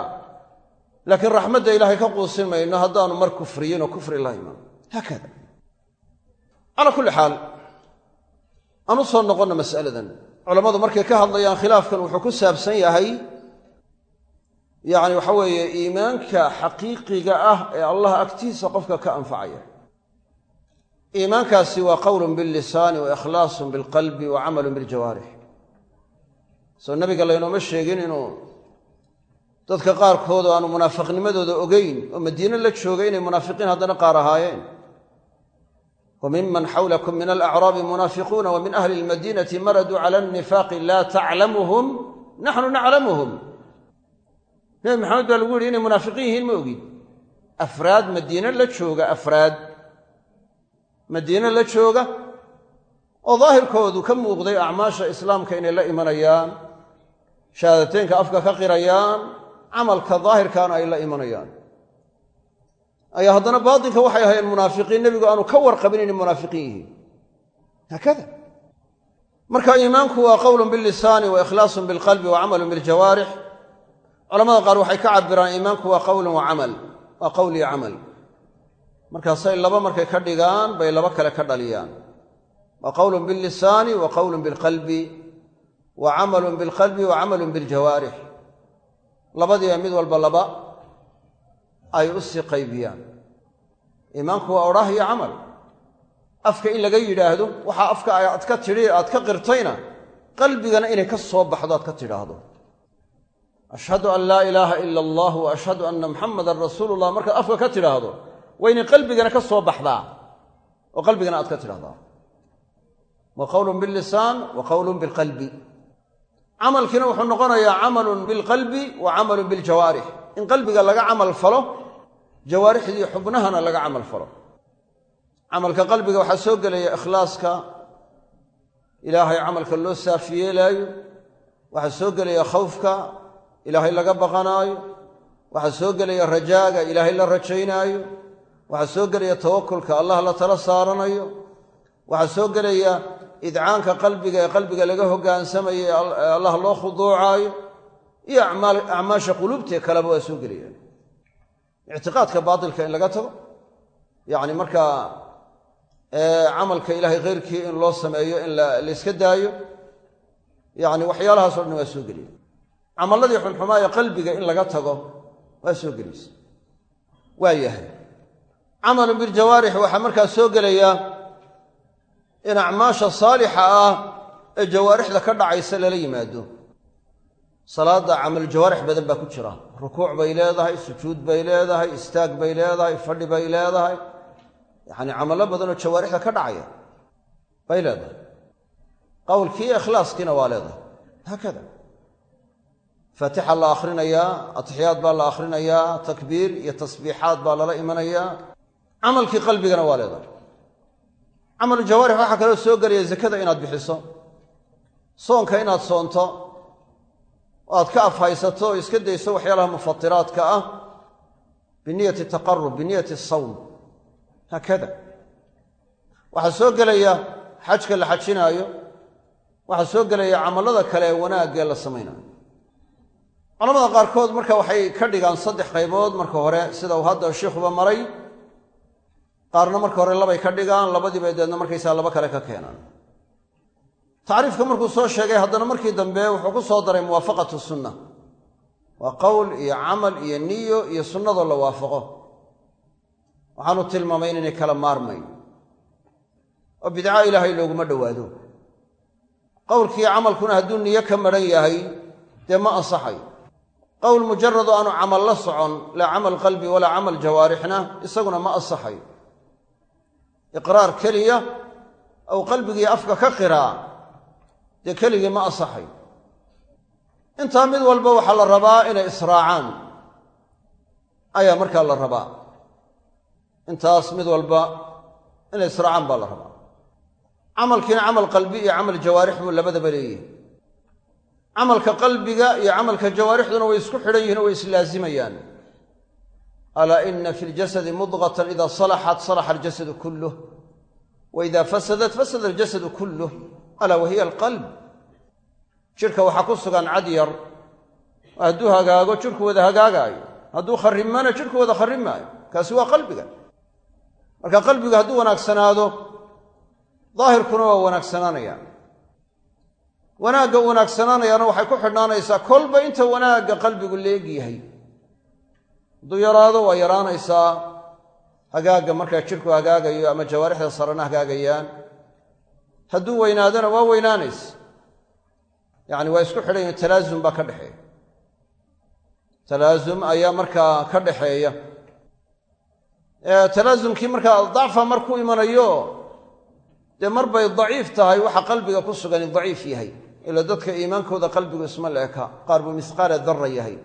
Laakiin raxmadda ilaahay ka quusin mayno haddaanu mar kufriyin oo kufri la iman haakada. Calaa kulli xaal aan u soo noqonno mas'aladan. Culammadu markay ka hadlayaan khilaafkan wuxuu ku saabsan yahay yacni waxa weeye iimaanka xaqiiqiga ah ee allah agtiisa qofka ka anfacaya iimaankaasi waa qowlun billisaani wa ikhlaasun bilqalbi wa camalun biljawaarix. Soo nabiga laynooma sheegin inuu dadka qaarkood oo aanu munaafiqnimadooda ogeyn oo madiine la joogay inay munaafiqiin haddana qaar ahaayeen. Wa miman xawlakum min alacraabi munaafiquuna wa min ahli lmadiinati maraduu cala annifaaqi laa taclamuhum naxnu naclamuhum nebi maxamed baa lagu yihi inay munaafiqiin yihiin ma ogid afraad madiine la jooga afraad madiine la jooga oo daahirkoodu ka muuqday acmaasha islaamka inay la imanayaan shahaadateynka afka ka qirayaan camalka daahirkaana ay la imanayaan. Ayaa haddana baatinka waxay ahaayeen munaafiqiin nebigu aanu ka warqabin inay munaafiqiin yihiin. Haakada. Marka iimaanku waa qowlun billisaani wa ikhlaasun bilqalbi wa camalun biljawaarix. Culamada qaar waxay ka cabiraan iimaanku waa qowlun wa camal waa qowl iyo camal markaasay laba markay ka dhigaan bay laba kale ka dhaliyaan. Waa qowlun billisaani wa qowlun bilqalbi wa camalun bilqalbi wa camalun biljawaarix labadiiba mid walba laba ay u sii qaybiyaan. Iimaanku waa odhaah iyo camal. Afka in laga yidhaahdo waxaa afka aad ka tidhi aad ka qirtayna qalbigana inay ka soo baxdo aad ka tidhaahdo. Ashhadu an laa ilaaha ila allah wa ashhadu anna muxamadan rasuulu llah markaad afka ka tidhaahdo waa qalbigana ka soo baxdaa. Oo qalbigana aad ka tidhahdaa. Wa qowlun billisaan wa qowlun bilqalbi camalkiina wuxuu noqonayaa camalun bilqalbi wa camalun biljawaarix in qalbiga laga camal falo jawaarixdii xubnahana laga camal falo. Camalka qalbiga waxaa soo gelaya ikhlaaska. Ilaahay camalka loo saafi yeelaayo waxaa soo gelaya khawfka. Ilaahay laga baqanaayo. Waxaa soo gelaya rajaaga. Ilaahay la rajaynaayo waxaa soo gelaya tawakulka allah la tala saaranayo. Waxaa soo gelaya idcaanka qalbiga ee qalbiga laga hogaansamayo ee allah loo khuduucaayo. Iyo acmaasha quluubtee kaleba waa soo gelayaan ictiqaadka baatilka in laga tago. Yacni markaa camalka ilaahay kheyrkii in loo sameeyo in layska daayo yacni waxyaalahaas o dhan waa soo gelaya. Camalladii xunxumaa ee qalbiga in laga tago waa soo gelaysa. Waa yahay camalu biljawaarix waxaa markaa soo gelaya in acmaasha saalixa ah ee jawaarixda ka dhacaysa lala yimaado. Salaadda camal jawaarix badan baa ku jira. Rukuuc bay leedahay sujuud bay leedahay istaag bay leedahay fadhi bay leedahay. Yacni camallo badanoo jawaarixda ka dhacaya bay leedahay. Qowlkii ikhlaaskiina waa leedahay. Haakada. Faatixa la akhrinayaa atixiyaad baa la akhrinayaa takbiir iyo tasbiixaad baa lala imanayaa camalkii qalbigana waa leedahay. Camalu jawaarix waxaa kaloo soo gelaya zakada inaad bixiso soonka inaad soonto oo aad ka afhaysato oo iska dayso waxyaalaha mufatiraadka ah biniyati taqarub biniyati sawm. Haakada. Waxaa soo gelaya xajka la xajinaayo waxaa soo gelaya camallada kale ee wanaagee la samaynayo. Culamada qaarkood marka waxay ka dhigaan saddex qaybood marka hore sida uu hadda shiikhuba maray qaarna marka hore labay ka dhigaan labadiibay deedna markaysaa laba kale ka keenaan. Tacriifka markuu soo sheegay haddana markii dambe wuxuu ku soo daray muwaafaqatu sunna. Waa qowl iyo camal iyo niyo iyo sunnadoo la waafaqo. Waxaanu tilmaamay inaynay kala maarmayn. Oo bidca ilaahay looguma dhowaado. Qowlkiiyo camalkuna hadduu niyo ka maran yahay dee ma ansaxay. Qowl mujarad oo aanu camal la socon laa camal qalbi walaa camal jawaarixna isaguna ma ansaxay iqraar keliya ou qalbigii afka ka qiraa dee keligii ma ansaxay. Intaa mid walba waxaa la rabaa inay israacaan. Ayaa markaa la rabaa. Intaas mid walba inay israacaan baa la rabaa. Camalkiina camal qalbi iyo camal jawaarix buu labadaba leeyihi camalka qalbiga iyo camalka jawaarixduna way isku xidhan yihiin o way islaazimayaan alaa ina fi ljasadi mudqatan ida salaxat salaxa aljasadu kulluh wa ida fasadat fasada aljasadu kulluh alaa wahiya alqalb jidhka waxaa ku sugan cad yar hadduu hagaago jidhku wada hagaagaayo hadduu kharrimana jidhku wada kharrimaayo kaasi waa qalbiga marka qalbigu hadduu wanaagsanaado daahirkuna waa wanaagsanaanaya wanaagga u wanaagsanaanayaana waxay ku xidhnaanaysaa kolba inta wanaagga qalbigu leeg yahay hadduu yaraado waa yaraanaysaa. Hagaagga markaa jidhku hagaagayo ama jawaarixda sarena hagaagayaan. Hadduu weynaadona waa weynaanaysa yacni waa isku xidhan yihiin talaasum baa ka dhexeeya. Talaasum ayaa markaa ka dhaxeeya talaasumkii markaa dacfa markuu imanayo dee mar bay daciif tahay waxa qalbiga ku sugani daciif yahay. Ila dadka iimaankooda qalbigu isma leeka qaar buu misqaala darra yahay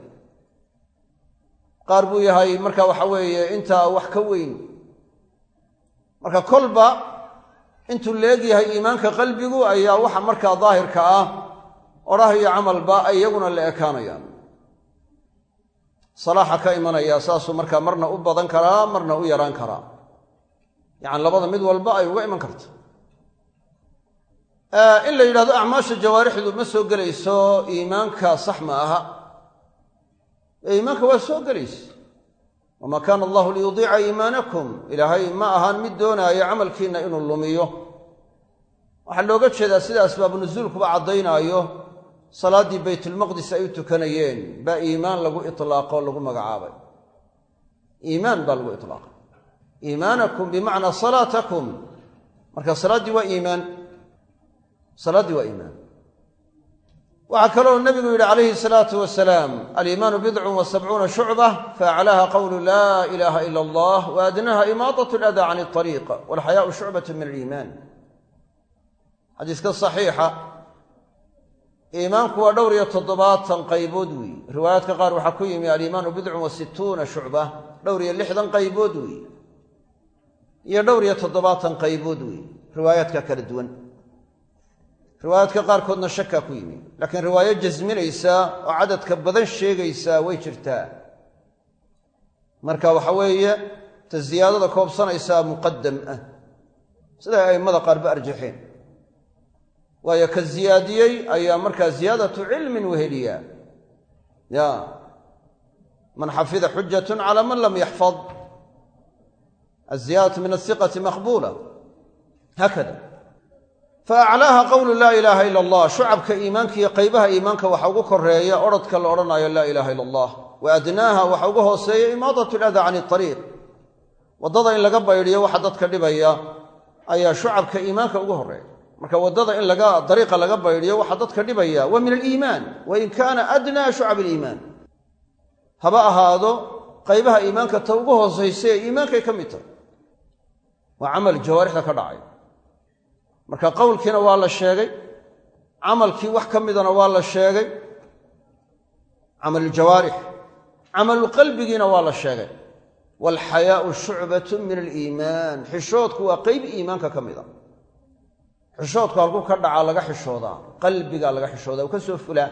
qaar buu yahay marka waxa weeye intaa wax ka weyn. Marka kolba intuu leegyahay iimaanka qalbigu ayaa waxa markaa daahirka ah odhah iyo camalba ay iyaguna la ekaanayaan. Salaaxa ka imanaya saasuu markaa marna u badan karaa marna u yaraan karaa. Yacani labada mid walba ay uga iman karta in la yidhahdo acmaasha jawaarixdu ma soo gelayso iimaanka sax ma aha iimaanka waa soo gelaysa wamaa kaana allahu liyudiica iimaanakum? Ilaahay ma ahaan mid doonaayo camalkiinna inuu lumiyo. Waxaa looga jeedaa sida asbaabu nusuulkuba caddaynaayo. Salaaddii baytulmaqdis ay u tukanayeen baa iimaan lagu itlaaqo lagu magacaabay. Iimaan baa lagu itlaaqay iimaanakum bimacnaa salaatakum. Marka salaaddii waa iimaan. Salaaddii waa iimaan waxaa kaloo nabigu yidhi calayhi salaatu wasalaam aliimaanu bidcun wa shucba faaclaaha qowlu laa ilaaha ila allah wa adnaha imaadat aladaa can alariiq walxayaau shucbatu min aliimaan. Xadiiska saxiixa iimaanku waa dhowr iyo toddobaatan qaybood weeye riwaayaadka qaar waxaa ku yimi aliimaanu bidcun wa situuna shucba dhowr iyo lixdan qaybood weeye iyo dhowr iyo toddobaatan qaybood weeye riwaayaadka kala duwan riwaayaadka qaarkoodna shakaa ku yimi. Laakiin riwaayo jasminaysa oo cadadka badan sheegaysaa way jirtaa. Marka waxa weeye ta ziyaadada koobsanaysaa muqadam ah. Siday a'immada qaarba arjaxeen. Waayo ka ziyaadiyey ayaa markaa ziyaadatu cilmin weheliya. Ya man xafida xujatun cala man lam yaxfad. Aziyaadatu min asiqati maqbuula. Haakada faaclaaha qowlu laa ilaaha ila allah shucabka iimaanka iyo qaybaha iimaanka waxa ugu koreeya odrhodka la odhanayo laa ilaaha ila allah wa adnaaha waxa ugu hooseeya imaadat ladaa can ariiq waddada in laga baydhiyo waxa dadka dhibaya ayaa shucabka iimaanka ugu horreeya marka waddada in laga dariiqa laga baydhiyo waxa dadka dhibaya waa min aliimaan wain kaana adnaa shucab aliimaan haba ahaado qaybaha iimaanka ta ugu hoosaysa ee iimaankay ka marka qowlkiina waa la sheegay camalkii wax ka midana waa la sheegay camaluljawaarix camalulqalbigiina waa la sheegay. Waalxayaau shucbatu min aliimaan xishoodku waa qeyb iimaanka ka mid a xishoodku halkuu ka dhacaa laga xishoodaa qalbigaa laga xishoodaa uu ka soo fulaa.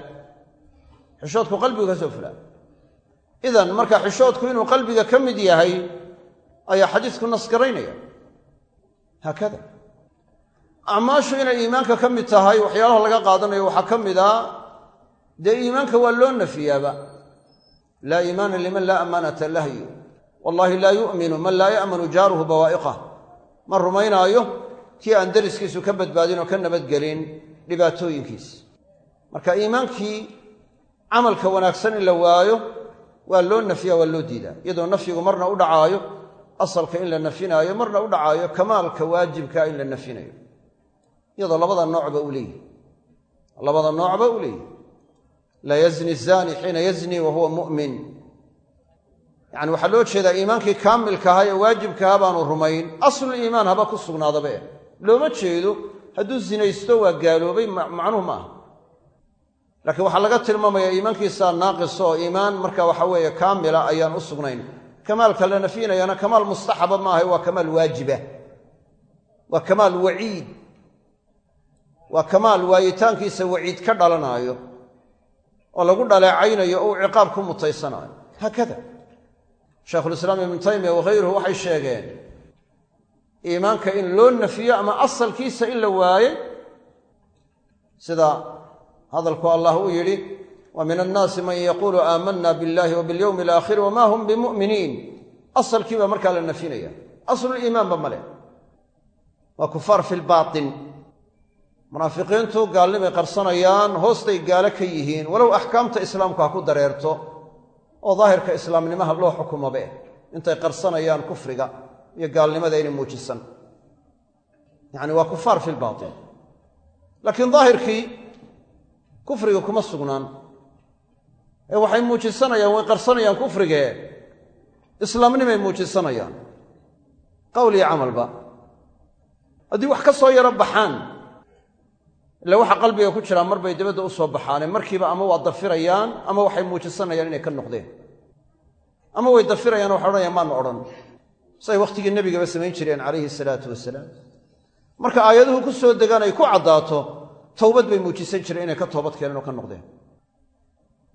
Xishoodku qalbigu ka soo fulaa. Idan marka xishoodku inuu qalbiga ka mid yahay ayaa xadiisku nasgaraynaya haakada acmaashu inay iimaanka ka mid tahay waxyaalaha laga qaadanayo waxaa ka mid a dee iimaanka waa loo nafiyaaba. Laa iimaana liman laa amaanata lahyu wallahi laa yu'minu man laa ya'manu jaaruhu bawaa'iqah. Ma rumaynaayo kii aan deriskiisu ka badbaadin oo ka nabadgelin dhibaatooyinkiis. Marka iimaankii camalka wanaagsan in la waayo waa loo nafiya waa loo diidaa. Iyadoo nafyigu marna u dhacaayo asalka in la nafinaayo marna u dhacaayo kamaalka waajibka in la nafinayo iyadoo labada noocba u leeyihi. Labada noocba u leeyihi. Laa yazni zani xiina yazni wa mu'min. Yacani waxaa loo jeedaa iimaankii kaamilka ahaa ee waajibkaha baanu rumayn. Asluliimaan haba ku sugnaadaba looma jeedo hadduu zinaysto waa gaaloobay macnuhu ma aha. Laakiin waxaa laga tilmaamayaa iimaankiisaa naaqis oo iimaan marka waxa weeye kaamila ayaan u sugnayn. Kamaalka la nafyinayana kamaal mustaxaba maaha waa kamaal waajiba. Waa kamaal waciid waa kamaal waayitaankiisa waciid ka dhalanaayo oo lagu dhaleecaynayo oo uu ciqaab ku mutaysanaayo haakada. Shaykhulislaam ibnu taymiya wakhayruhu waxay sheegeen iimaanka in loo nafiyo ama asalkiisa in la waaye sida hadalku allah uu yidhi wa min annaasi man yaquulu aamanna biاllahi wa biاlyowmi alaakhiri wama hum bimu'miniin. Asalkii baa markaa la nafinaya. Asluliimaanba male waa kufaar fi lbaatin munaafiqiintu gaalnimay qarsanayaan hoostay gaalo ka yihiin walow axkaamta islaamku ha ku dareerto oo daahirka islaamnimaha loo xukumabe intay qarsanayaan kufriga iyo gaalnimada inay muujisan. Yacani waa kufaar fi lbaatin laakiin daahirkii kufriga kuma sugnaan. Ee waxay muujisanayaan way qarsanayaan kufrigee islaamnimay muujisanayaan. Qowl iyo camalba. Haddii wax ka soo yaro baxaan ila waxa qalbiga ku jiraa mar bay dabadda u soo baxaane markiiba ama waa dafirayaan ama waxay muujisanayaan inay ka noqdeen. Ama way dafirayaan waxay odhanayaan maanu odhan. Say wakhtigii nebigaba samayn jireen calayhi salaatu wasalaam. Marka aayaduhu ku soo degaan ay ku caddaato towbad bay muujisan jireen inay ka toobad keeneen oo ka noqdeen.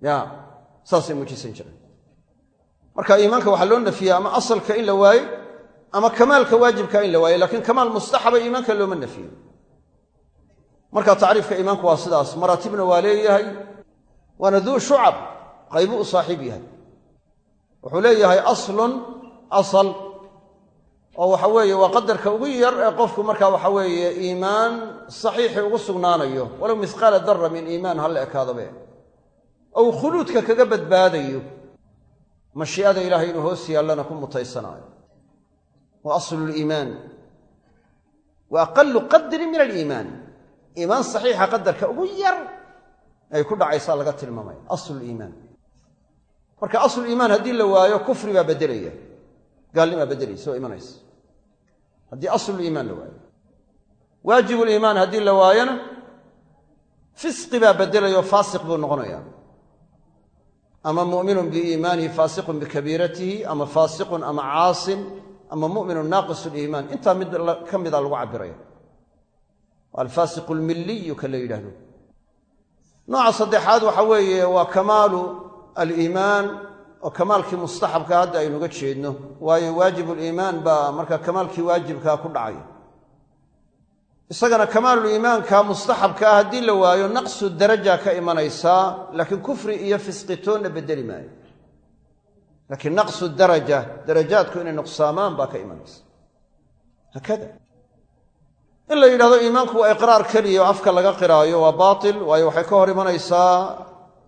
Ya saasay muujisan jireen. Marka iimaanka waxaa loo nafiya ama asalka in la waaye ama kamaalka waajibka in la waaye lakiin kamaal mustaxaba iimaanka looma nafiyo marka tacriifka iimaanku waa sidaas. Maraatibna waa leeyahay waana duu shucab qaybu u saaxiib yahay. Wuxuu leeyahay aslun asal oo waxa weeye waa qadarka ugu yar ee qofku marka waxa weeye iimaan saxiixi ugu sugnaanayo. Walow misqaala dara min iimaan ha la ekaadobe ou khuluudka kaga badbaadayo. Mashii'ada ilahay inuu hoos yaallana ku mutaysanaayo wa aslu liimaan wa aqalu qadri min aliimaan iimaan saxiixa qadarka ugu yar ay ku dhacaysaa laga tilmaamaya. Asluliimaan marka asluliimaan haddii la waayo kufri baa beddelaya. Gaalnimaa beddelaysa oo imanaysa. Haddii asluliimaan la waayo. Waajibuliimaan haddii la waayona fisqi baa bedelayo faasiq buu noqonaya. Ama mu'minun biiimaanihi faasiqun bikabiiratihi ama faasiqun ama caasin ama mu'minun naaqisu liimaan intaa mid ka mida lagu cabiraya alfaasiqu almilliyu ka la yidhaahdo nooca saddexaad waxa weeye waa kamaalu aliimaan oo kamaalkii mustaxabka hadda aynuga jeedno waayo waajib liimaan baa marka kamaalkii waajibkaa ku dhacay isagana kamaaluliimaanka mustaxabka ah haddii la waayo naqsu daraja ka imanaysaa laakiin kufri iyo fisqitoonna bedeli maayo laakiin naqsu daraja darajaadku inay nuqsaamaan baa ka imanaysa haakada in la yidhahdo iimaanku waa iqraar keliya oo afka laga qiraayo waa baatil waayo waxay ka hor imanaysaa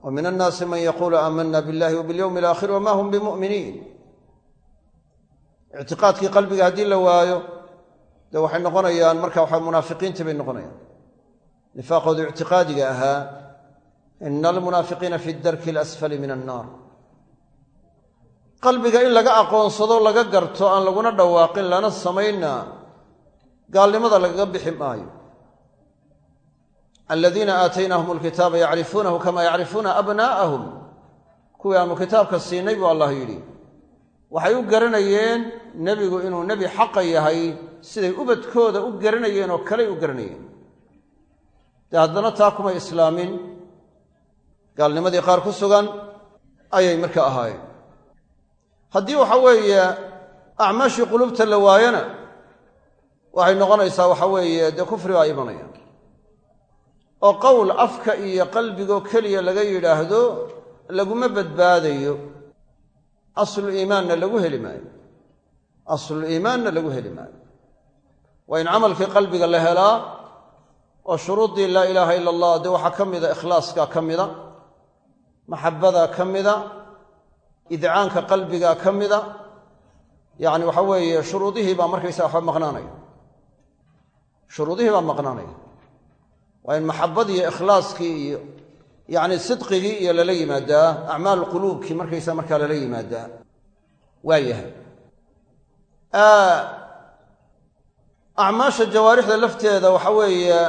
wa min annaasi man yaquulu aamana billahi wa bilyowmi alaakhir wama hum bimu'miniin. Ictiqaadkii qalbiga haddii la waayo dee waxay noqonayaan marka waxa munaafiqiintii bay noqonayaan. Nifaaqoodu ictiqaadiga ahaa ina almunaafiqiina fi darki alasfali min annaar. Qalbiga in laga aqoonsado laga garto aan laguna dhawaaqin lana samaynna gaalnimada lagaga bixi maayo. Aladiina aataynaahum alkitaaba yacrifuunahu kama yacrifuuna abnaa'ahum. Kuwii aanu kitaabka siinay buu allah yidhi. Waxay u garanayeen nebigu inuu nebi xaqa yahay siday ubadkooda u garanayeen oo kaley u garanayeen. Dee haddana taa kumay islaamin. Gaalnimadii qaar ku sugan ayay marka ahaayeen. Haddii waxa weeye acmaashii qulubta la waayana waxay noqonaysaa waxa weeye dee kufri baa imanaya. Oo qowl afka iyo qalbigoo keliya laga yidhaahdo laguma badbaadayo. Aslu iimaanna lagu heli maayo. Aslu iimaanna lagu heli maayo. Waa in camalkii qalbiga la helaa oo shuruuddii laa ilaaha ila allah dee waxaa ka mida ikhlaaskaa ka mida maxabbadaa ka mida idcaanka qalbigaa ka mida. Yacni waxa weeye shuruudihii baa markaysaa waxba maqnaanaya shuruudihii baa maqnaanaya. Waa in maxabadii iyo ikhlaaskii iyo yacni sidqigii iyo lala yimaadaa acmaal quluubkii markaysaa markaa lala yimaadaa. Waa yahay. Acmaasha jawaarixda lafteeda waxa weeye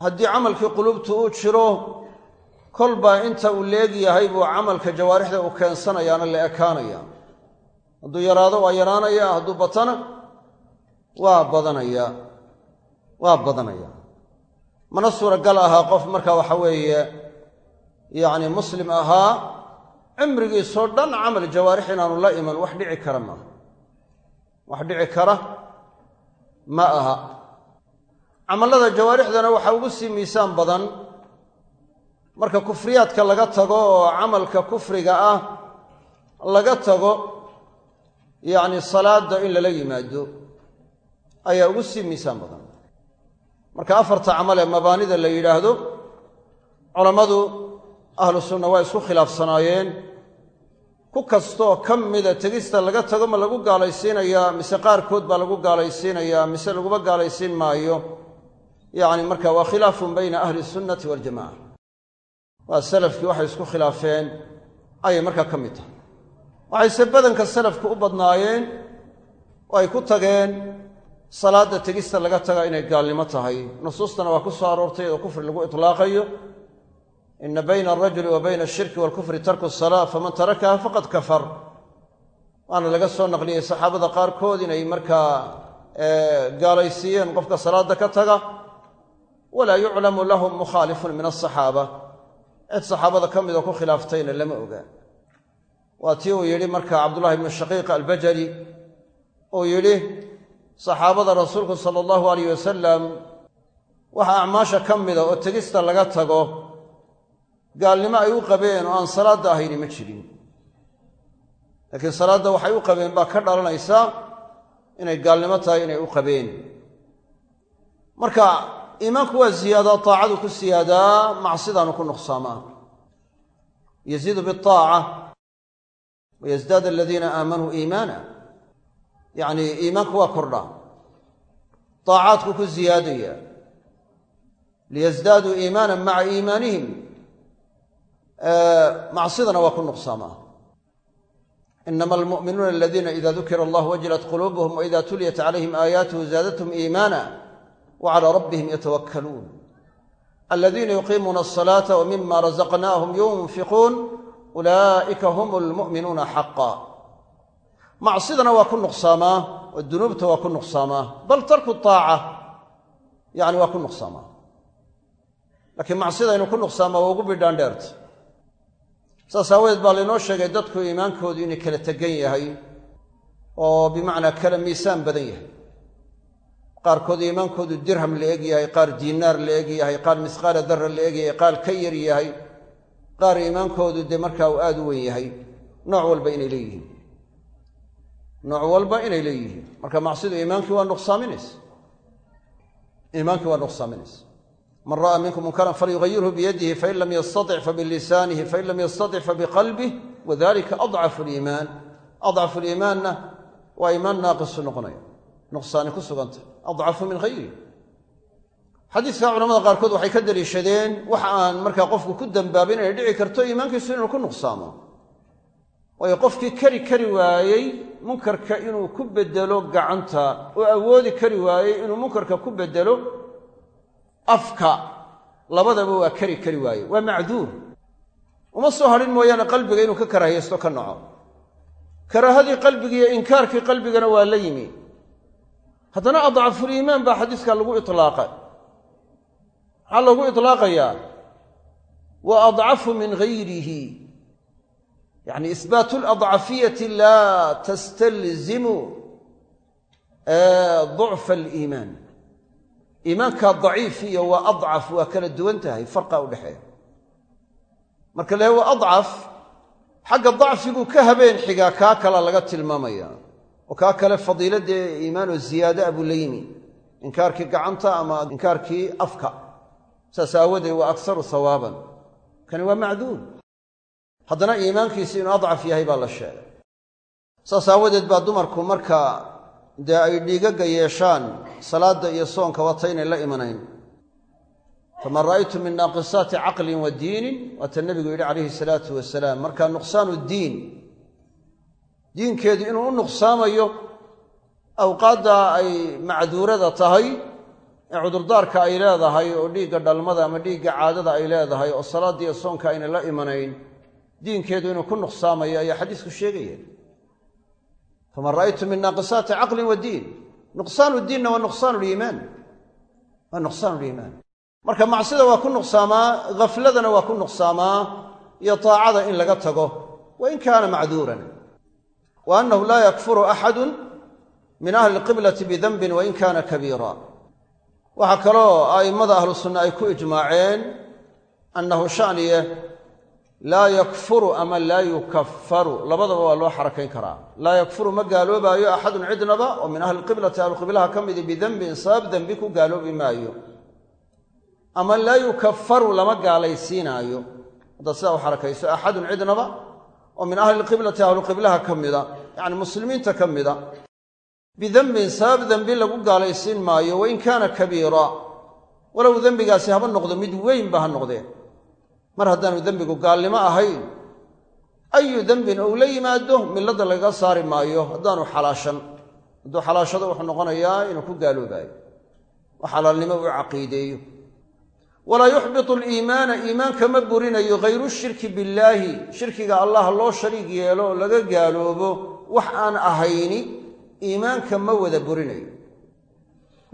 haddii camalkii quluubtu uu jiro kolbaa inta uu leeg yahay buu camalka jawaarixda uu keensanayaana la ekaanaya hadduu yaraado waa yaraanaya hadduu batana waa badanaya waa badanaya. Mana suuragal ahaa qof marka waxa weeye yacni muslim ahaa cimrigiisoo dhan camal jawaarix inaanu la iman wax dhici kara maaha wax dhici kara ma aha. Camallada jawaarixdana waxaa ugu sii miisaan badan marka kufriyaadka laga tago oo camalka kufriga ah laga tago yacni salaadda in lala yimaado ayaa ugu sii miisaan badan marka afarta camal ee mabaanida la yidhaahdo culammadu ahlu sunna waa isku khilaafsanaayeen. Ku kastoo ka mida tegista laga tago ma lagu gaalaysiinayaa mise qaarkood baa lagu gaalaysiinayaa mise laguma gaalaysiin maayo. Yacni marka waa khilaafun bayna ahli sunnati waljamaca waa salafkii waxay isku khilaafeen ayay markaa ka mid tahay. Waxayse badanka salafku u badnaayeen oo ay ku tageen salaadda tegista laga taga inay gaalnimo tahay. Nusuustana waa ku soo aroortay iyadoo kufri lagu itlaaqayo. Ina bayna alrajuli wa bayna ashirki waalkufri tarku asalaa faman tarakaha faqad kafar. Waana laga soo naqliyey saxaabada qaarkood inay markaa gaalaysiiyeen qofka salaadda ka taga. Walaa yuclamu lahum mukhaalifun min asaxaaba cid saxaabada ka midoo ku khilaaftayna lama oga. Waa tii uu yidhi marka cabdullahi ibnu shaqiiq albajali uu yidhi saxaabada rasuulku sala allahu alayh wasalam waxa acmaasha ka mida oo tegista laga tago gaalnimo ay u qabeen oo aan salaadda ahayni ma jirin. Laakiin salaadda waxay u qabeen baa ka dhalanaysa inay gaalnimo tahay inay u qabeen. Marka iimaanku waa ziyaadaa taacadu ku siyaadaa macsidaanu ku nuqsaamaa. Yaziidu biaaca wayasdaad aladiina aamanuu iimaana yacni iimaanku waa kordhaa taacaadku ku ziyaadaya liyasdaaduu iimaanan maca iimaanihim macsidana waa ku nuqsaamaa inama almu'minuuna aladiina ida dukira allah wajilat quluubuhum waida tuliyat calayhim aayaatuhu zaadathum iimaana wa calaa rabbihim yatawakkaluun aladiina yuqiimuuna asalaata wa mima razaqnaahum yunfiquun ulaa'ika hum lmu'minuuna xaqa macsidana waa ku nuqsaamaa oo dunuubta waa ku nuqsaamaa bal tarku taaca yani waa ku nuqsaamaa. Laakiin macsida inuu ku nuqsaamaa waa ugu bidhaan dheerta. Saas aawadeed baa laynoo sheegay dadku iimaankoodu inay kala tegan yahay oo bimacnaa kala miisaan badan yahay. Qaarkood iimaankoodu dirham la eg yahay qaar diinaar la eg yahay qaar misqaala darra la eg yahay qaar ka yar yahay. Qaar iimaankoodu dee markaa uu aada u wen yahay. Nooc walba inay leeyihiin nooc walba inay leeyihiin. Marka macsidu iimaankii waa nuqsaaminaysa. Iimaankii waa nuqsaaminaysa. Man ra'aa minkum munkaran falyugayirhu biyadihi fain lam yastatic fabilisaanihi fain lam yastatic fabiqalbih wadalika adcafu liimaan adcafu liimaanna waa iimaan naaqisu noqonaya. Nuqsaani ku sugantah adcafu min hayri xadiiska culamada qaarkood waxay ka daliishadeen wax aan markaa qofku ku dambaabin inay dhici karto iimaankiisu inuu ku nuqsaamo waayo qofkii kari kari waayey munkarka inuu ku bedelo gacanta oo awoodi kari waayey inuu munkarka ku bedelo afka. Labadaba waa kari kari waaye waa macduur. Uma soo hadhin mooyaane qalbiga inuu ka karaahiyaysto ka naco karaahadii qalbiga iyo inkaarkii qalbigana waa la yimi. Haddana adcafuliimaan baa xadiiska lagu ilaaqay maxaa lagu ilaaqayaa wa adcafu min gayrihi yani isbaatu ladcafiyati laa tastalzimu ducfa aliimaan iimaankaa daciif iyo waa adcaf waa kala duwan tahay farqa udhexeeya marka lehe waa adcaf xagga dacfiguu ka habeen xigaa kaa kala laga tilmaamaya oo kaa kale fadiiladee iimaan oo ziyaada a buu la yimi inkaarkii gacanta ama inkaarkii afka saas aawadeed waa aksaru hawaaban kani waa macduud haddana iimaankiisi inuu adcaf yahay baa la sheegay. Saas aawadeed baa dumarku marka dee ay dhiigagga yeeshaan salaadda iyo soonka wata inay la imanayn. Faman ra'aytu min naaqisaati caqlin wa diinin waata nebigu yidhi calayhi salaatu wasalaam marka nuqsaanu diin. Diinkeedu inuu u nuqsaamayo awqaadda ay macduurada tahay ee cudurdaarka ay leedahay oo dhiigga dhalmada ama dhiigga caadada ay leedahay oo salaadda iyo soonka ayna la imanayn diinkeedu inuu ku nuqsaamayo ayaa xadiisku sheegaya faman ra'aytu min naaqisaati caqlin wa diin. Nuqsaanu diinna waa nuqsaanu liimaan waa nuqsaanu liimaan marka macsida waa ku nuqsaamaa hafladana waa ku nuqsaamaa iyo taacada in laga tago. Wa in kaana macduuran. Wa annahu laa yakfuru axadun min ahli lqiblati bidanbin wain kaana kabiira waxaa kaloo a'immada ahlu sunna ay ku ijmaaceen annahu shaniye laa yakfuru ama laa yukaffaru. Labadaba waa loo xarakayn karaa. Laa yakfuru ma gaaloobaayo axadun cidnaba oo min ahli lqiblati ahluqiblaha ka midi bidembin sabab dembi ku gaaloobi maayo. Ama laa yukaffaru lama gaalaysiinaayo. Haddaad sidaa u xarakayso axadun cidnaba oo min ahli lqiblati ahluqiblaha ka mida yacni muslimiinta ka mida bidembin sabab dembi lagu gaalaysiin maayo wain kaana kabiira. Walow dembigaasi haba noqdo mid weynba ha noqdee mar haddaanu dembigu gaalnimo ahayn ayu dembin ou la yimaado milladda lagaga saari maayo? Haddaanu xalaashan hadduu xalaashado wuxuu noqonayaa inuu ku gaaloobaayo oo xalaalnimo u caqiideeyo. Walaa yuxbitu aliimaana iimaanka ma burinayo hayru shirki billaahi. Shirkiga allah loo shariig yeelo oo laga gaaloobo wax aan ahayni iimaanka ma wada burinayo.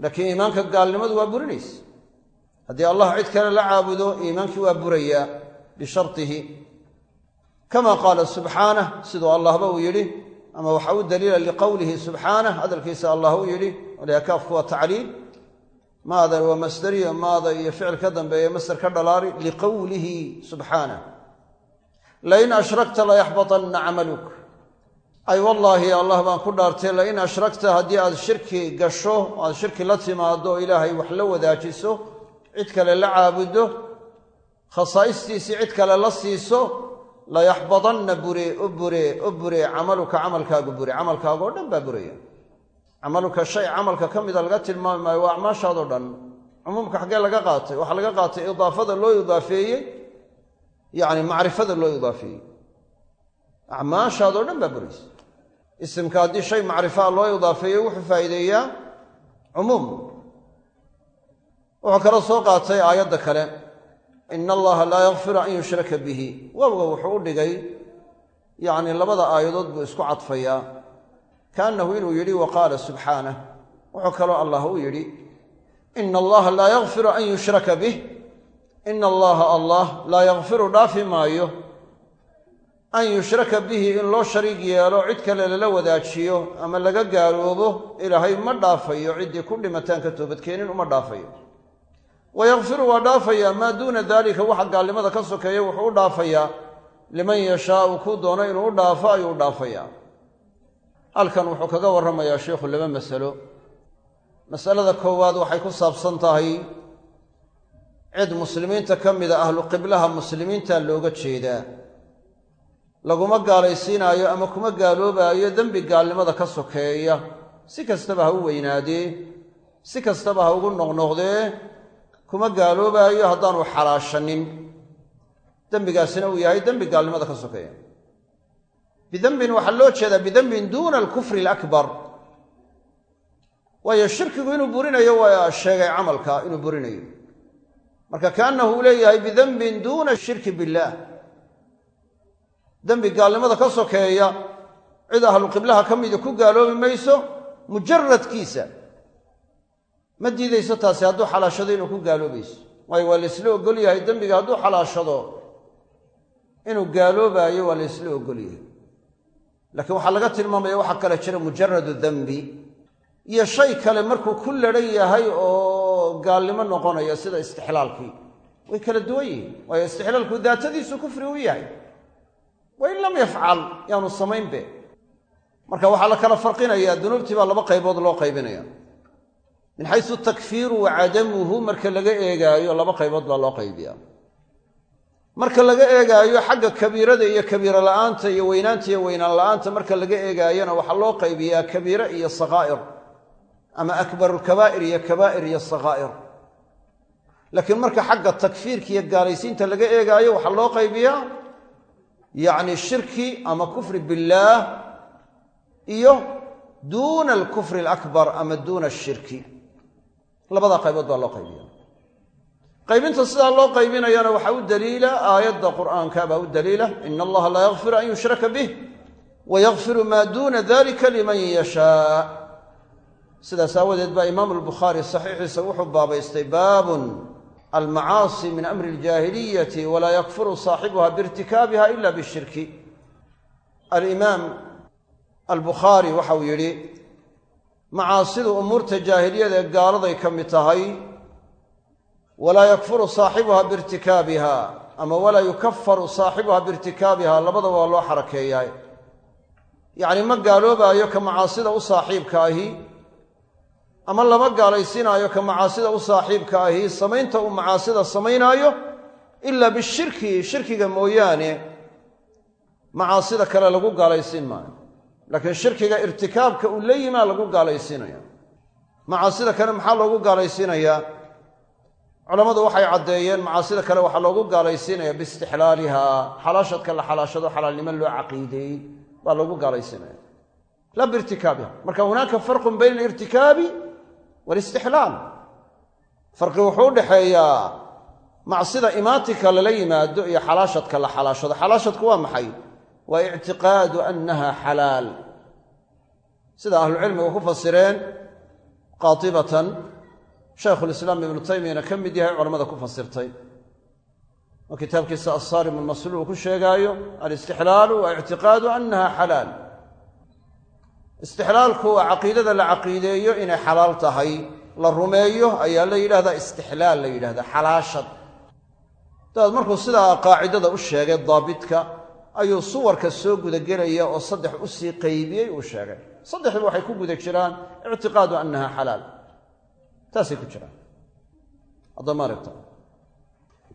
Laakiin iimaanka gaalnimadu waa burinaysa haddii allah cid kale la caabudo iimaankii waa burayaa bishartihi. Kama qaala subxaanah siduu allahba uu yidhi ama waxa u daliila liqowlihi subxaanah hadalkiisa allah u yidhi kaafku waa tacliil. Maada waa masdariya maada iyo ficil ka dambeeya masder ka dhalaari liqowlihi subxaanah. Lain ashrakta layaxbatanna camaluk. Ay wallaahi allah baan ku dhaartay lain ashrakta haddii aad shirki gasho aad shirki la timaado ilaahay wax la wadaajiso cid kale la caabuddo khasaa'istiisii cid kale la siiso layaxbadanna bure u bure u bure camaluka camalkaagu bure. Camalkaaga dhan baa buraya. Camaluka shay camalka ka mida laga tilmaami maayo waa acmaashaadoo dhan. Cumuumka xaggee laga qaatay waxaa laga qaatay idaafada loo idaafeeyey yacni macrifada loo idaafeeyey. Acmaashaadoo dhan baa buraysa. Isimka haddii shay macrifaa loo idaafeeyo wuxuu faa'iideeyaa cumuum wuxuu kaloo soo qaatay aayadda kale. Ina allaha laa yakfiru an yushraka bihi. Waawga wuxuu u dhigay yacni labada aayadood buu isku cadfayaa. Kaannahu inuu yidhi wa qaala subxaanah wuxuu kaloo allah u yidhi ina allaha laa yakfiru an yushraka bih ina allaha allah laa yakfiru dhaafi maayo. An yushraka bihi in loo shariig yeelo cid kale lala wadaajiyo ama laga gaaloobo ilaahay ma dhaafayo ciddii ku dhimataan ka toobadkeenin uma dhaafayo wa yakfiru waa dhaafayaa maa duuna daalika waxa gaalnimada ka sokeeya wuxuu u dhaafayaa liman yashaau kuu doono inuu u dhaafo ayuu u dhaafayaa halkan wuxuu kaga warramayaa sheikhu laba masalo masalada koowaad waxay ku saabsan tahay cid muslimiinta ka mida ahlu qiblaha muslimiinta looga jeedaa laguma gaalaysiinaayo ama kuma gaaloobaayo dembi gaalnimada ka sokeeya si kastaba ha u weynaadee si kastaba ha ugu noqnoqdee kuma gaaloobaayo haddaanu xalaashanin. Dembigaasina uu yahay dembi gaalnimada ka sokeeya. Bidembin waxaa loo jeedaa bidembin duuna alkufri alakbar. Waayo shirkigu inuu burinayo waa sheegay camalka inuu burinayo. Marka kaannahu uu leeyahay bidembin duuna shirki billaah dembi gaalnimada ka sokeeya cid ahluqiblaha ka mida ku gaaloobi mayso mujaradkiisa ma diidayso taasi hadduu xalaashado inuu ku gaaloobayso. Waayo waa laysla ogol yahay dembiga hadduu xalaashado inuu gaaloobaayo waa laysla ogol yahay laakiin waxaa laga tilmaamaya waxaa kale jira mujaradu dembi iyo shay kale markuu ku ladhan yahay oo gaalnimo noqonaya sida istixlaalkii. Way kala duwan yihiin waayo istixlaalku daatadiisu kufri u yahay. Wain lam yafcal yaanu samaynbe marka waxaa la kala farqinayaa dunuubtii baa laba qaybood loo qaybinaya min xaysu takfiiru wa cadamuhu marka laga eegaayo laba qaybood baa loo qaybiya marka laga eegaayo xagga kabiirada iyo kabiiro la'aanta iyo weynaanta iyo weynaan la'aanta marka laga eegaayona waxaa loo qaybiyaa kabiire iyo sakaa'ir ama akbarulkabaa'ir iyo kabaa'ir iyo sakaa'ir laakiin marka xagga takfiirka iyo gaalaysiinta laga eegaayo waxaa loo qaybiyaa yacni shirki ama kufri billaah iyo duuna alkufri alakbar ama duuna ashirki labadaa qaybood baa loo qaybiya qaybinta sidaa loo qaybinayana waxaa u daliila aayadda qur'aanka baa u daliila ina allaha laa yakfiru an yushraka bih wa yakfiru maa duuna dalika liman yashaa. Sidaas aawadeed baa imaamu albukhaari saxiixiisa wuxuu baabaystay baabun almacaasi min amri aljaahiliyati walaa yakfuru saaxibuha biirtikaabiha ila bishirki alimaam albukhaari waxau yidhi macaasidu umuurta jaahiliyada ee gaaladay ka mid tahay walaa yakfuru saaxibuha biirtikaabiha ama walaa yukafaru saaxibuha biirtikaabiha labadaba waa loo xarakeeyaa yacni ma gaaloobaayo ka macaasida u saaxiibka ahi ama lama gaalaysiinaayo ka macaasida u saaxiibka ahi samaynta uu macaasida samaynaayo ilaa bishirki shirkiga mooyaane macaasida kale lagu gaalaysiin maayo laakiin shirkiga irtikaabka uu la yimaa lagu gaalaysiinaya macaasida kale maxaa loogu gaalaysiinayaa? Culammadu waxay caddeeyeen macaasida kale waxaa loogu gaalaysiinaya biistixlaaliha. Xalaashadka la xalaashado xalaalnimo loo caqiideeyey baa loogu gaalaysiinaya. La biirtikaabiha marka hunaaka farqun bayna alirtikaabi waalistixlaal farqi wuxuu u dhexeeyaa macsida imaatinka lala yimaado iyo xalaashadka la xalaashado. Xalaashadku waa maxay waa ictiqaadu annaha xalaal sida ahlucilmigu ku fasireen qaatibatan shaykhulislaam ibnu taymiyana ka mid yahay culamada ku fasirtay oo kitaabkiisa assaarim almasluul uu ku sheegaayo alistixlaalu waa ictiqaadu annaha xalaal istixlaalku waa caqiidada la caqiideeyo inay xalaal tahay la rumeeyo ayaa la yidhahdaa istixlaal la yidhahdaa xalaashad dabeed markuu sidaa qaacidada u sheegay daabitka ayuu suwarka soo gudagelaya oo saddex u sii qaybiyey uu sheegay. Saddexduba waxay ku guda jiraan ictiqaadu annaha xalaal. Taasay ku jiraan. Haddama aragta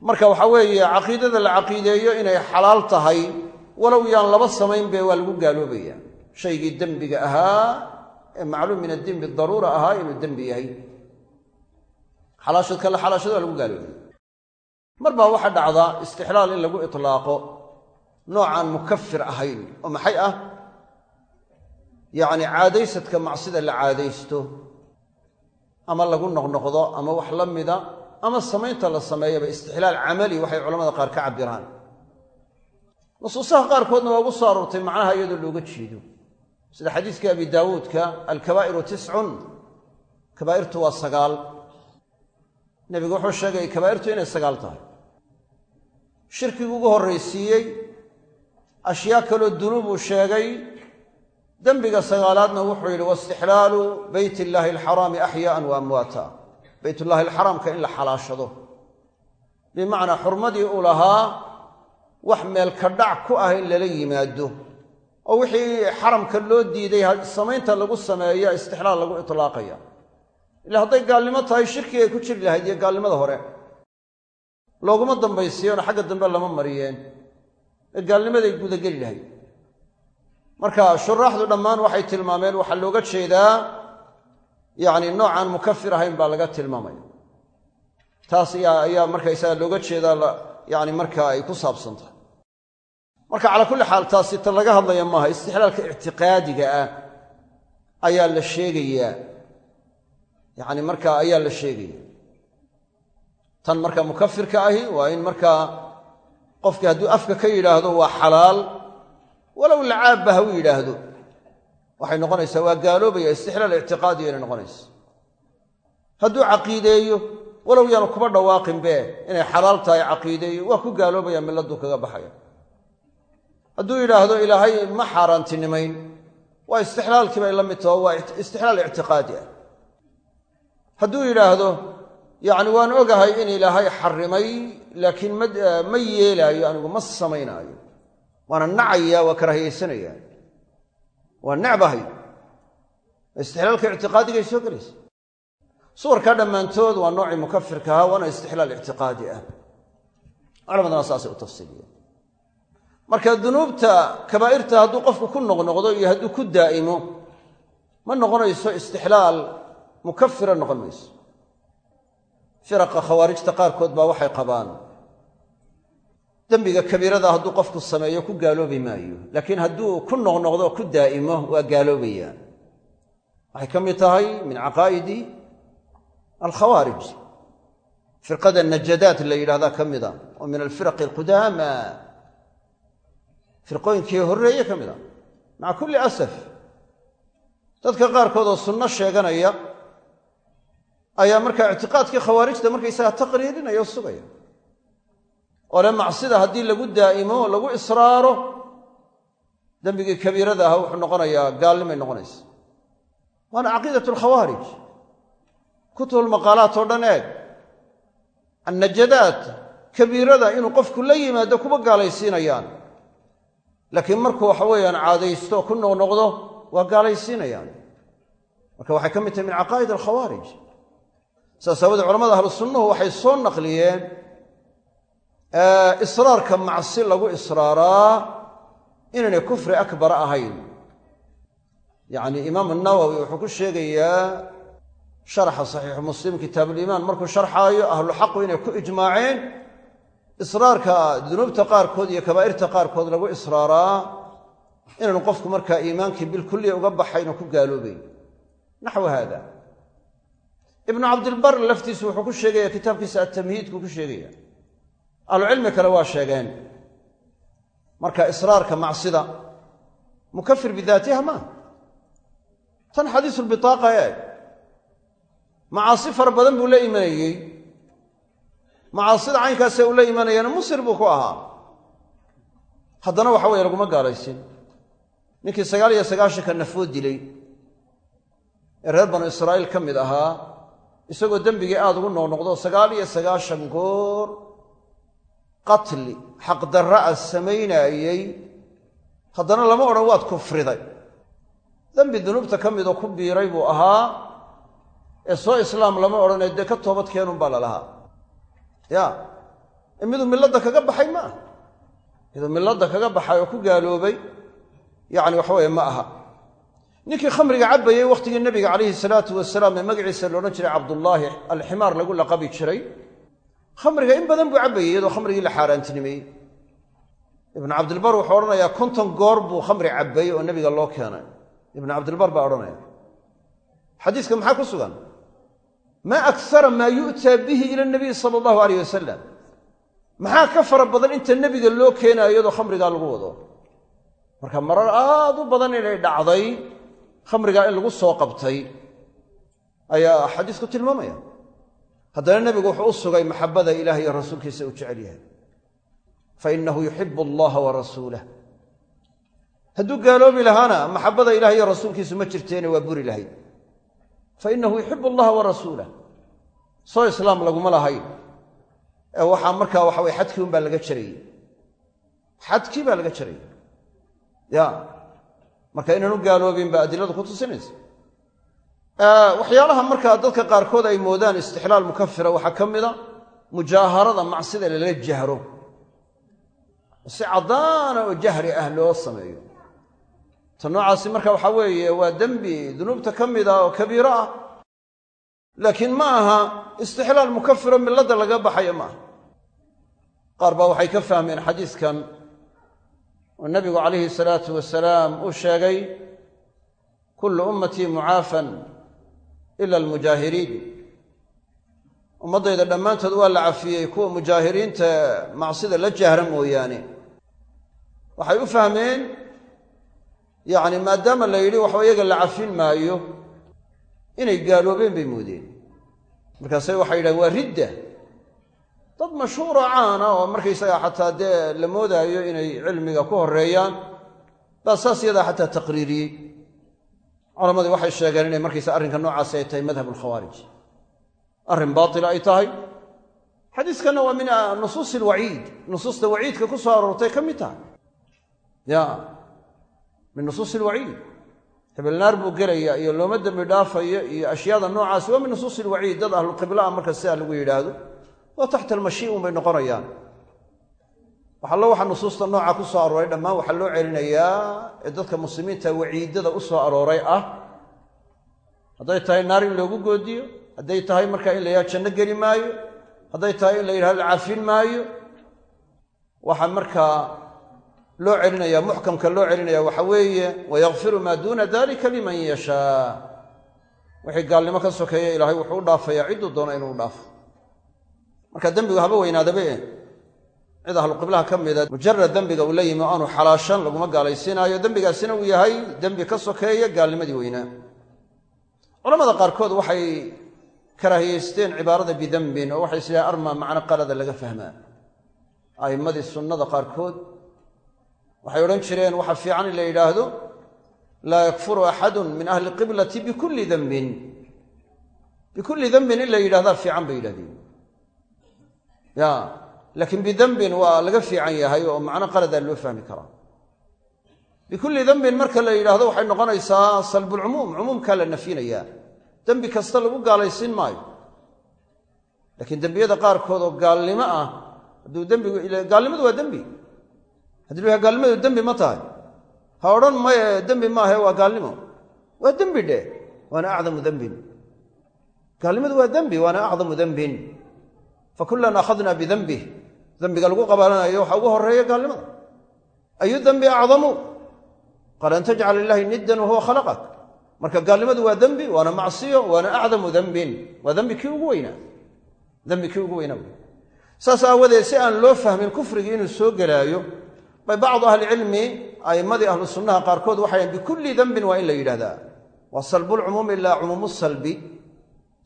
marka waxaa weeye caqiidada la caqiideeyo inay xalaal tahay walow yaan laba samaynbe waa lagu gaaloobaya shaygii dembiga ahaa ee macluum min addiin bidaruura ahaa inuu dembi yahay. Xalaashadka la xalaashado waa lagu gaaloobaya mar baa dhacdaa istixlaal in lagu itlaaqo noocaan mukafir ahayn oo maxay ah? Yacni caadaysadka macsida la caadaysto ama lagu noqnoqdo ama wax la mida ama samaynta la sameeyaba istixlaal camali waxay culamada qaar ka cabiraan nusuusaha qaarkoodna waa ugu soo aroortay macnaha iyadoo looga jeedo. Sida xadiiskii abi daawuudka alkabaa'iru tiscun. Kabaa'irtu waa sagaal. Nebigu wuxuu sheegay kabaa'irtu inay sagaal tahay. Shirkigu ugu horraysiiyey ashyaa kaloo dunuubuu sheegay dembiga sagaalaadna wuxuu yidhi waistixlaalu beyt illaahi alxaraami axyaa'an wa amwaata. Beytullaahi alxaraamka in la xalaashado. Bimacnaa xurmadii uu lahaa wax meel ka dhac ku ah in lala yimaado. Oo wixii xaramka loo diiday samaynta lagu sameeya istixlaal lagu itlaaqaya. Ila hadday gaalnimo tahay shirkigay ku jiri lahayd iyo gaalnimada hore. Looguma dambaysiiyeenoo xagga dambe lama mariyeen gaalnimaday gudageli lahayd. Marka shuraaxdu dhammaan waxay tilmaameen waxaa looga jeedaa yacni noocaan mukafir ahayn baa laga tilmaamaya. Taas ayaa markaysaga looga jeedaa yani markaa ay ku saabsan tahay. Marka calaa kulli xaal taasi tan laga hadlaya maaha istixlaalka ictiqaadiga ah ayaa la sheegayaa. Yacni markaa ayaa la sheegaya tan marka mukafirka ahi waa in markaa qofkii hadduu afka ka yidhaahdo waa xalaal walow lacaabba ha u yidhaahdo. Waxay noqonaysaa waa gaaloobaya istixlaal ictiqaadiga inay noqonaysa hadduu caqiideeyo walow yaanu kuba dhawaaqinbe inay xalaal tahay caqiideeyo waa ku gaaloobaya milladuu kaga baxaya. Hadduu yidhaahdo ilaahay ma xaaraantinimayn waa istixlaalkii bay la mid taho waa istixlaal ictiqaadi ah. Hadduu yidhaahdo yacni waan ogahay in ilaahay xarimay laakiin ma yeelaayo anigu ma samaynaayo. Waana nacaya waa karaahiyaysanaya waa necbahay. Istixlaalka ictiqaadigay soo gelaysa. Suwarkaa dhammaantood waa noocii mukafirka ahaa waana istixlaal ictiqaadi ah. Culamadana saasay u tafsiiliyeen marka dunuubta kabaa'irta hadduu qofku ku noqnoqdo iyo hadduu ku daa'imo ma noqonayso istixlaal mukafira noqon mayso firaqa khawaarijta qaarkood baa waxay qabaan. Dembiga kabiirada hadduu qofku sameeyo ku gaaloobi maayo laakiin hadduu ku noqnoqdo ku daa'imo waa gaaloobayaan. Waxay ka mid tahay min caqaa'idi alkhawaarij. Firqada najadaat la yidhahdaa ka mida oo min alfiraqi alqudaama. Firqooyinkii horreeye ka mid a. Maca kulli asaf. Dadka qaarkood oo sunno sheeganaya ayaa markaa ictiqaadkii khawaarijta markaysaga taqriirinaya oo sugaya. Oo le macsida haddii lagu daa'imo lagu israaro dembigii kabiirada aha wuxuu noqonayaa gaalnimay noqonaysa. Waana caqiidat alkhawaarij kutubulmaqaalaat oo dhan eeg. Annajadaat kabiirada inuu qofku la yimaado kuma gaalaysiinayaan. Laakiin markuu waxa weeyaan caadaysto ku noqnoqdo waa gaalaysiinayaan. Marka waxay ka mid tahay min caqaa'id alkhawaarij saas aawoodee culamada ahlu sunnuhu waxay soo naqliyeen israarka macsi lagu israaraa inaynay kufri akbar ahayn. Yacni imaam nawowi wuxuu ku sheegayaa sharaxa saxiixu muslim kitaabuliimaan markuu sharxaayo ahlu xaqu inay ku ijmaaceen israarka dunuubta qaarkood iyo kabaa'irta qaarkood lagu israaraa inaanu qofku markaa iimaankii bilkulliya uga baxaynoo ku gaaloobayn naxwu haada ibnu cabdilbar laftiisu wuxuu ku sheegaya kitaabkiisa atamhiidku ku sheegaya. Ahlucilmi kale waa sheegeen. Marka israarka macsida mukafir bidaatiha maa tan xadiisulbitaaqa eeg macaasi fara badan buu la imanayey. Macaasida caynkaasee la imanayana musir buu ku ahaa. Haddana waxa weye laguma gaalaysin. Ninkii sagaal iyo sagaashanka nafood dilay ee reer banu israa'iil ka mid ahaa isagoo dembigii aada ugu noqnoqdo sagaal iyo sagaashan goor qatli xaqdarra a samaynaayey haddana lama odhan waad kufriday. Dembi dunuubta ka midoo ku biiray buu ahaa ee soo islaam lama odhanee dee ka toobad keenunbaa lalahaa ya ee miduu milladda kaga baxay ma aha. Miduu milladda kaga baxay oo ku gaaloobay yacni waxaweye ma aha ninkii khamriga cabbayey wakhtigii nebiga calayhi salaatu wasalaam ee magaciisa loodhan jiray cabdullaahi alximaar lagu laqabi jiray khamriga in badan buu cabbayey iyadoo khamrigii la xaaraantinimeeyey. Ibnu cabdilbar wuxuu odhanayaa konton goor buu khamri cabbay oo nebiga loo keenay. Ibnu cabdilbar baa odhanaya xadiiska maxaa ku sugan? Maa aksara maa yu'taa bihi ila nabiy sala allahu alayh wasalam maxaa ka fara badan inta nebiga loo keenaayo iyadoo khamrigaa lagu wado? Marka marar aad u badan inay dhacday khamrigaa in lagu soo qabtay ayaa xadiisku tilmaamaya. Haddana nebigu wuxuu u sugay maxabada ilaah iyo rasuulkiisa uu jecel yahay. Fa innahu yuxibu allaha wa rasuulah hadduu gaaloobi lahaana maxabada ilaah iyo rasuulkiisu ma jirteene waa buri lahayd. Fa innahu yuxibu allaha wa rasuulah soo islaam laguma lahayn. Ee waxaa markaa waxa weye xadkii un baa laga jarayey. Xadkii baa laga jarayey. Ya marka inaanu gaaloobin baa adiladu ku tusinaysa. Waxyaalaha markaa dadka qaarkood ay moodaan istixlaal mukafira waxaa ka mida mujaaharada macsida lala jahro. Si caddaana oo jahri ah loo sameeyo. Ta noocaasi marka waxaa weeye waa dembi dunuubta ka mida oo kabiiro ah. Laakiin ma aha istixlaal mukafiro milladda laga baxayo ma aha. Qaar baa waxay ka fahmeen xadiiskan oo nabigu calayhi salaatu wasalaam uu sheegay kullu ummatii mucaafan ila almujaahiriin ummaddayda dhammaantood waa la cafiyey kuwa mujaahiriinta macsida la jahra mooyaane. Waxay u fahmeen yacni maadaama la yidhi waxba iyaga la cafin maayo inay gaaloobeen bay moodeen. Markaase waxay yidhahen waa ridda dad mashhuuro caana oo markaysagaa xataa dee la moodaayo inay cilmiga ku horeeyaan baa saas yadaa xataa taqriiriyey. Culammadii waxay sheegeen inay markaysa arrinka noocaasi ay tahay madhab alkhawaarij arrin baatila ay tahay. Xadiiskanna waa min nusuusi alwaciid nusuusta waciidka ku soo aroortay ka mid tahay. Ya min nusuusi alwaciid hebel naar buu gelaya iyo looma dembi dhaafayo iyo ashyaada noocaasi waa min nusuusi alwaciid dad ahluqibla a marka sidaa lagu yidhaahdo waa taxta almashii un bay noqonayaan. Waxallo waxa nusuusta nooca ku soo arooray dhammaan waxaa loo celinayaa ee dadka muslimiinta waciidada u soo arooray ah. Hadday tahay naar in loogu goodiyo hadday tahay markaa in la yidhaha janno geli maayo hadday tahay in la yidhahdo la cafin maayo. Waxaa markaa loo celinaya muxkamka loo celinaya waxa weeye wayakfiru maa duuna dalika liman yashaa. Wixii gaalnimo ka sokeeya ilaahay wuxuu u dhaafayaa cidduu doono inuu dhaafo marka dembigu haba weynaadabe cid ahluqiblaha ka mida mujarad dembiga uu la yimi o aanu xalaashan laguma gaalaysiinaayo dembigaasina uu yahay dembi ka sokeeya gaalnimadii weynaa culamada qaarkood waxay karaahiyeysteen cibaarada bidembin oo waxay isleehay arma macno qalada laga fahmaa. A'immadii sunnada qaarkood waxay odhan jireen waxa fiican in la yidhaahdo laa yakfuru axadun min ahli qiblati bikulli dembin bikulli dembin in la yidhahdaa fiican bay yidhahdeen ya laakiin bidembin waa laga fiican yahay oo macno qaladaa loo fahmi karaa. Bikulli dembin marka la yidhaahdo waxay noqonaysaa salbulcumuum cumuumkaa la nafyinayaa dembi kasta lagu gaalaysiin maayo. Laakiin dembiyada qaarkood oo gaalnimo ah hadduu dembigu gaalnimadu waa dembi haddii la gaalnimadu dembi ma tahay. Ha odhan maye dembi maahe waa gaalnimo. Waa dembi dheh waana acdamu dembin gaalnimadu waa dembi waana acdamu dembin fakullan akhadna bidembih dembiga lagu qabalanayo waxaa ugu horreeya gaalnimada ayu dembi acdamu qaal an tajcala lilahi niddan wahuwa khalaqak marka gaalnimadu waa dembi waana macsiyo waana acdamu dembin waa dembi kii ugu weynaa dembi kii ugu weynaa saas aawadeed si aan loo fahmin kufrigii inuu soo gelaayo bay bacdu ahlicilmi a'immadii ahlu sunnaha qaarkood waxay haen bikulli dembin waa in la yidhahdaa waa salbulcumuumi ilaa cumuumu salbi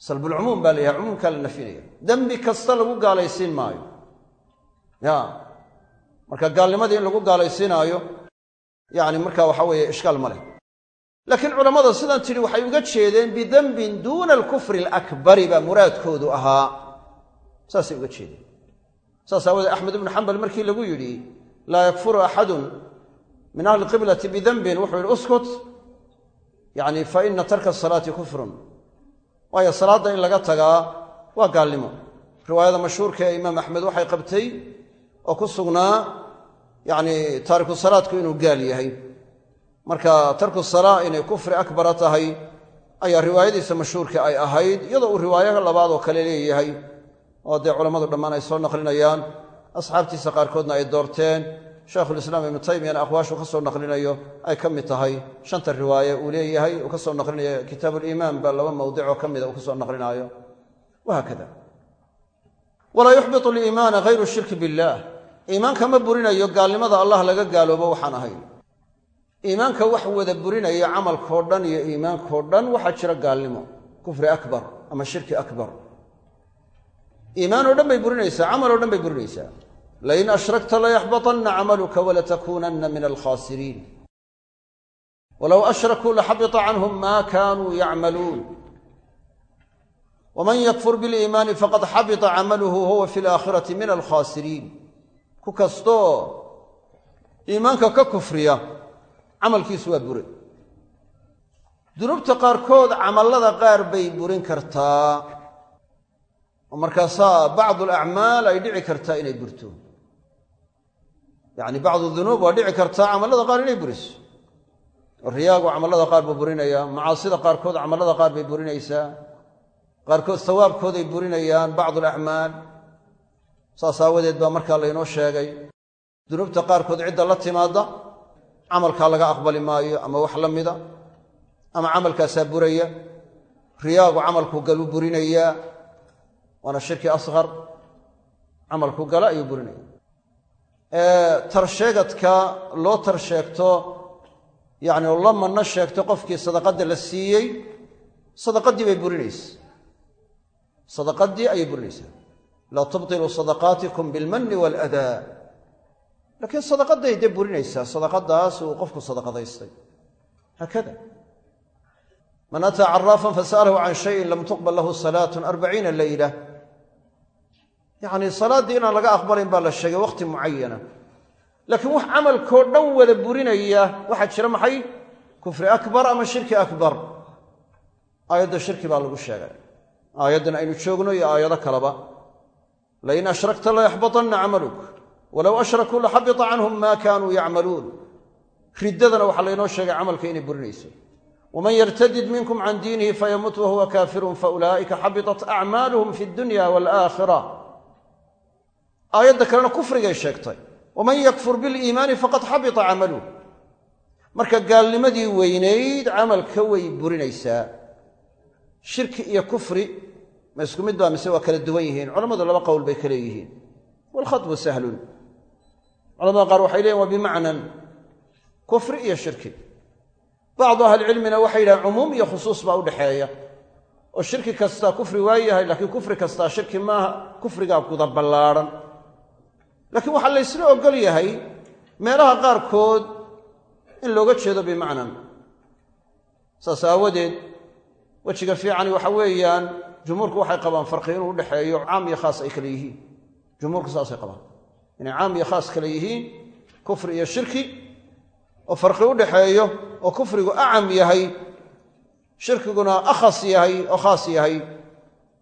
salbulcumuum baa la yahay cumuumkaa la nafinaya dembi kasta lagu gaalaysiin maayo. Ya. Marka gaalnimadii in lagu gaalaysiinaayo yani marka waxa weeye ishkaal ma leh. Laakiin culammada sidan tidhi waxay uga jeedeen bidembin duuna alkufri alakbari baa muraadkoodu ahaa. Saasay uga jeedeen. Saas aawoodee axmed ibnu xambal markii lagu yidhi laa yakfuru axadun min ahli qiblati bidembin wuxuu yidhi uskut yani fa ina tarka asalaati kufrun waayo salaadda in laga tagaa waa gaalnimo. Riwaayada mashhuurka ee imaam axmed waxay qabtay oo ku sugnaa yacni taariku salaadku inuu gaal yahay. Marka tarku salaa inay kufri akbara tahay ayaa riwaayadiisa mashhuurka ay ahayd iyadoo uu riwaayo labaad oo kale leeyahay. Oo dee culammadu dhammaan ay soo naqlinayaan asxaabtiisa qaarkoodna ay doorteen shaykhulislaam ibnu taymiyana aqwaashu ka soo naqlinayo ay ka mid tahay shanta riwaaye uu leeyahay uu ka soo naqlinayo kitaabuliimaan baa laba mawdicoo ka mida uu ka soo naqlinaayo. Wahaakada walaa yuxbitu aliimaana hayru shirki billaah iimaanka ma burinayo gaalnimada allah laga gaaloobo waxaan ahayn. Iimaanka wax wada burinaya camalkao dhan iyo iimaankao dhan waxaa jira gaalnimo. Kufri akbar ama shirki akbar. Iimaan oo dhan bay burinaysaa camal oo dhan bay burinaysaa lain ashrakta layaxbaطanna camaluka walatakuunanna min alkhaasiriin walow ashrakuu laxabita canhum ma kanuu yacmaluun waman yakfur biliimaani faqad xabita camaluhu huwa fi laakhirati min alkhaasiriin ku kastoo iimaanka ka kufriya camalkiisu waa bure dunuubta qaarkood camallada qaar bay burin kartaa markaasaa bacdu alacmaal ay dhici kartaa inay burto yacni bacdu dunuub waa dhici kartaa camallada qaar inay buriso. Riyaagu camallada qaar buu burinayaa macaasida qaarkood camallada qaar bay burinaysaa. Qaarkood sawaabkooday burinayaan bacdu alacmaal saas aawadeed baa markaa laynoo sheegay. Dunuubta qaarkood cidda la timaadda camalkaa laga aqbali maayo ama wax la mida ama camalkaasaa buraya. Riyaagu camalku galu burinayaa waana shirki asqar camalku gala ayuu burinaya tarsheegadka loo tarsheegto yacni oo la manno sheegto qofkii sadaqadda la siiyey sadaqaddii bay burinaysa. Sadaqaddii ayay burinaysaa laa tubtiluu sadaqaatikum bilmanni waaladaa laakiin sadaqadday dee burinaysaa sadaqadaas uu qofku sadaqadaystay. Haakada. Man ataa caraafan fasa'alahu can shayin lam tuqbal lahu salaatun arbaciina leyla yacnii salaaddii inaan laga aqbalayn baa la sheegay waqti mucayana laakiin wax camalkoo dhan wada burinaya waxaa jira maxay? Kufri akbar ama shirki akbar? Aayadda shirki baa lagu sheegay. Aayaddan aynu joogno iyo aayado kaleba. Lain ashrakta layaxbaطanna camaluk. Walow ashrakuu laxabita canhum ma kanuu yacmaluun. Riddadana waxaa laynoo sheegay camalka inay burinayso. Waman yartadid minkum can diinihi fayamut wahuwa kaafirun faulaa'ika xabiطat acmaaluhum fi dunya waalaakhira aayadda kalena kufrigay sheegtay. Waman yakfur biliimaani faqad xabita camaluh marka gaalnimadii weynayd camalka way burinaysaa. Shirki iyo kufri ma isku mid baa mise waa kala duwan yihiin. Culammadu laba qowl bay ka leeyihiin. Waalkhatbu sahlun. Culamada qaar waxay leeyihiin waa bimacnan. Kufri iyo shirki. Bacdu ahlicilmina waxay yidhahaan cumuum iyo khusuus baa udhexeeya oo shirki kastaa kufri waa yahay laakiin kufri kastaa shirki maaha kufrigaa guda ballaadhan laakiin waxaa laysla ogol yahay meelaha qaarkood in looga jeedo bimacnan saas aawadeed wejiga fiicani waxa weeyaan jumhuurku waxay qabaan farqi inuu udhexeeyo caam iyo khaas ay kale yihiin. Jumhuurku saasay qabaan. Inay caam iyo khaas kale yihiin kufri iyo shirki oo farqi udhexeeyo oo kufrigu acam yahay shirkiguna akhas yahay oo khaas yahay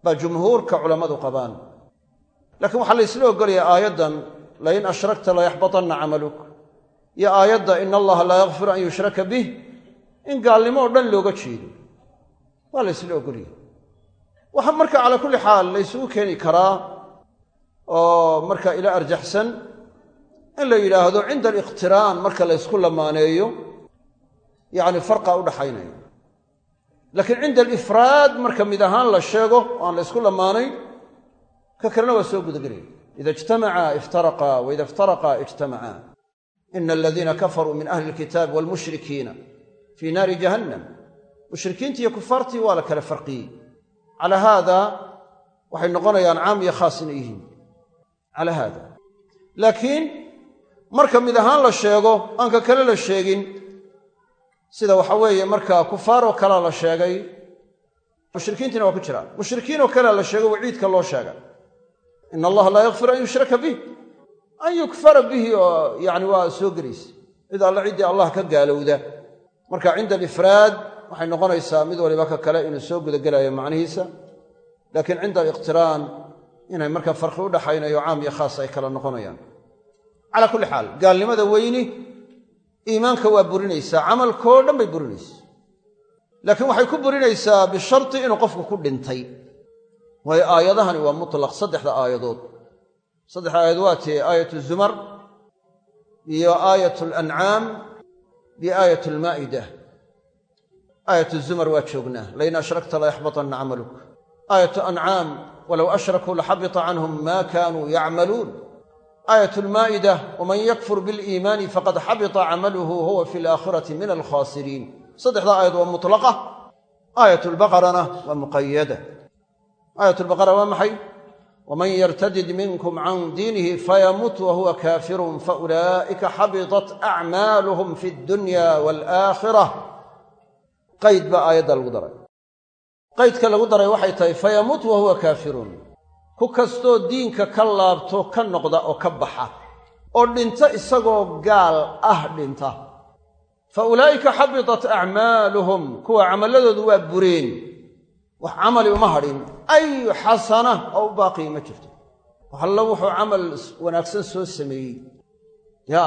baa jumhuurka culammadu qabaan. Laakiin waxaa laysla ogolaya aayaddan lain ashrakta layaxbaطanna camaluk iyo aayadda in allaha laa yakfiru an yushraka bih in gaalnimo oo dhan looga jeedo waa laysla ogolyahy waxa marka calaa kulli xaal laysugu keeni karaa oo marka ila arjaxsan in la yidhaahdo cinda aliqtiraan marka laysku lamaaneeyo yacni farqa udhaxaynaya laakiin cinda alifraad marka mid ahaan la sheego oo aan la lamaanayn ka kalena waa soo gudagelaya ida ijtamaca iftaraqa waida iftaraqa ijtamacaa ina aladiina kafaruu min ahli alkitaabi waalmushrikiina fii naari jahannam mushrikiintii iyo kufaartii waa la kala farqiyey calaa haada waxay noqonayaan caam iyo khaas inay yihiin calaa haada laakiin marka mid ahaan la sheego aan ka kale la sheegin sida waxa weeye markaa kufaaroo kalea la sheegay mushrikiintiina waa ku jiraan mushrikiinoo kalea la sheego waciidka loo sheegay in allaha laa yakfir an yushraka bih an yukfara bihi oo yani waa soo gelaysa cid alle ciddii allah ka gaalowda marka cinda alifraad waxay noqonaysaa mid waliba ka kale inuu soo gudagelayo macnihiisa laakiin cinda aliqtiraan inay markaa farqi u dhaxaynayo caam iyo khaas ay kala noqonayaan calaa kulli xaal gaalnimada weyni iimaanka waa burinaysaa camalkoo dhan bay burinaysaa laakiin waxay ku burinaysaa bisharti inuu qofku ku dhintay waayo aayadahani waa mutlaq saddexda aayadood. Saddexda aayadood waa tee aayat zumar iyo aayat alancaam iyo aayat almaa'ida aayat zumar waa joognaa. Lain ashrakta la yaxbatanna camaluk. Aayatu ancaam walow ashrakuu laxabita canhum ma kanuu yacmaluun. Aayat lmaa'ida waman yakfur biliimaani faqad xabita camaluhu huwa fi alaakhirati min alkhaasiriin. Saddexdaa aayad waa mutlaqa. Aayat lbaqarana waa muqayada aayat lbaqara waa maxay? Waman yartadid minkum can diinihi fayamut wahuwa kaafirun faulaa'ika xabitat acmaaluhum fi dunya waalaakhira qayd baa aayadda lagu daray. Qaydka lagu daray waxay tahay fayamut wahuwa kaafirun. Ku kastoo diinka ka laabto ka noqda oo ka baxa oo dhinta isagoo gaal ah dhinta. Fa ulaa'ika xabitat acmaaluhum kuwa camalladoodu waa bureen wax camali uma hadhin. Ayu xasana oo u baaqiyi ma jirto. Waxallo wuxuu camal wanaagsan soo sameeyey. Ya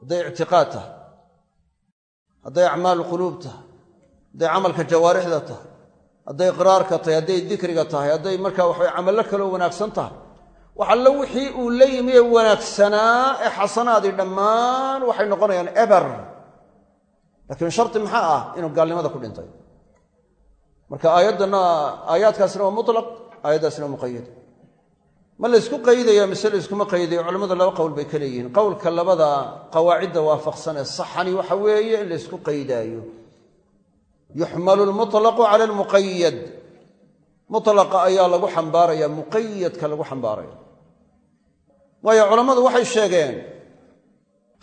hadday ictiqaad tahay. Hadday acmaalu quluub tahay. Hadday camalka jawaarixda tahay. Hadday qiraarka tahay. Hadday dikriga tahay. Hadday markaa waxabay camallo kaloo wanaagsan tahay. Wax allo wixii uu la yimi ee wanaagsanaa ee xasanaadii dhammaan waxay noqonayaan eber. Laakiin sharti maxaa ah inuu gaalnimada ku dhintay marka aayaddana aayaadkaasina waa mutlaq aayaddaasina waa muqayad ma laysku qaydaya mise layskuma qaydayo culamadu laba qowl bay ka leeyihiin. Qowlka labada qawaacidda waafaqsan ee saxani waxa weeye in laysku qaydaayo. Yuxmalu lmutlaqu cala almuqayad mutlaqa ayaa lagu xambaaraya muqayadka lagu xambaaraya waayo culammadu waxay sheegeen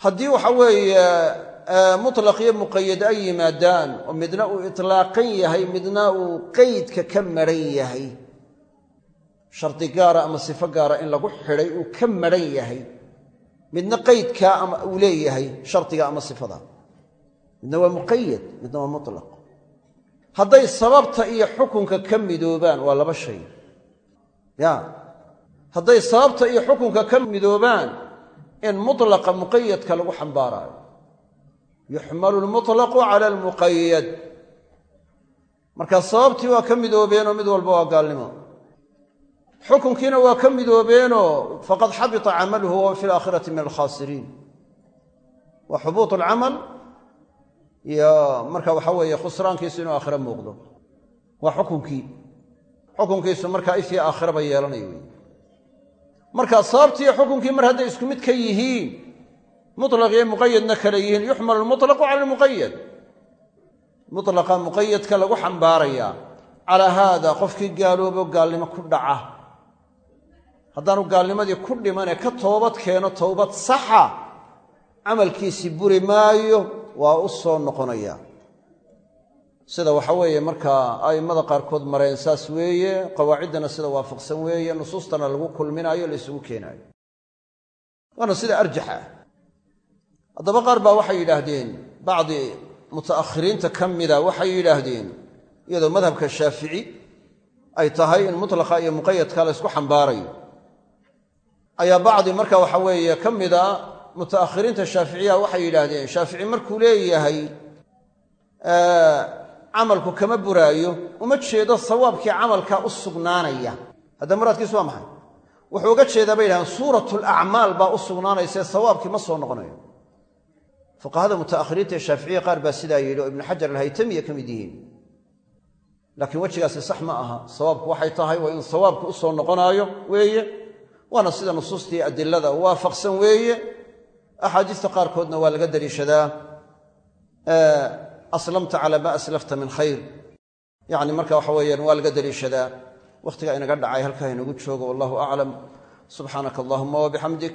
haddii waxa weeye mutlaq iyo muqayad ay yimaadaan oo midna uu itlaaqan yahay midna uu qeydka ka maran yahay. Shardi gaara ama sifo gaara in lagu xidhay uu ka maran yahay. Midna qeydkaa ama uu leeyahay shardiga ama sifada. Midna waa muqayad midna waa mutlaq. Hadday sababta iyo xukunka ka midoobaan waa laba shay. Ya hadday sababta iyo xukunka ka midoobaan in mutlaqa muqayadka lagu xambaaraayo yuxmalu lmutlaqu cala almuqayad marka sababtii waa ka midoobeenoo mid walba waa gaalnimo. Xukunkiina waa ka midoobeenoo faqad xabita camaluhu wahuwa fi alaakhirati min alkhaasiriin. Waa xubuut alcamal iyo marka waxa weeye khusraankiisu inuu aakhiro muuqdo. Waa xukunkii. Xukunkiisu markaa ifii aakhiraba yeelanayo marka sababtiiyo xukunkii mar hadday isku mid ka yihiin mutlaq iyo muqayadna kale yihiin yuxmalu lmutlaqu cala almuqayad mutlaqa muqayadka lagu xambaarayaa calaa haada qofkii gaaloobo gaalnimo ku dhaca. Haddaanu gaalnimadii ku dhimanee ka toobad keeno towbad saxa camalkiisii buri maayo waa u soo noqonaya. Sida waxa weeye markaa a'immada qaarkood mareen saas weeye qawaaciddana sida waafaqsan weeye nusuustana lagu kulminaayo la isugu haddaba qaar baa waxay yidhaahdeen bacdi muta'akhiriinta ka mida waxay yidhaahdeen iyadoo madhabka shaafici ay tahay in mutlaqa iyo muqayadka la ysku xambaarayo. Ayaa bacdi marka waxa weeye ka mida mutaakhiriinta shaaficiya waxay yidhaahdeen shaafici markuu leeyahay camalku kama buraayo uma jeedo sawaabkii camalka u sugnaanaya. Hadda muraadkiisu waa maxay? Wuxuu uga jeedaa bay yidhahdeen suurat lacmaal baa u sugnaanaysae sawaabkii ma soo noqonayo fuqahada mutaakhiriinta ee shaaficiya qaar baa sidaa yidhi oo ibnu xajar alhaytamiya ka mid yihiin. Laakiin wejigaasi sax ma aha. Sawaabku waxay tahay waa in sawaabku u soo noqonaayo weeye. Waana sida nusuustii adilada waafaqsan weeye. Axaadiista qaarkoodna waa laga daliishadaa aslamta calaa maa aslafta min khayr. Yacni marka waxa weeyaan waa laga daliishadaa wakhtigaa inaga dhacay halkaa inagu joogo wallahu aclam subxaanaka allahuma wabixamdik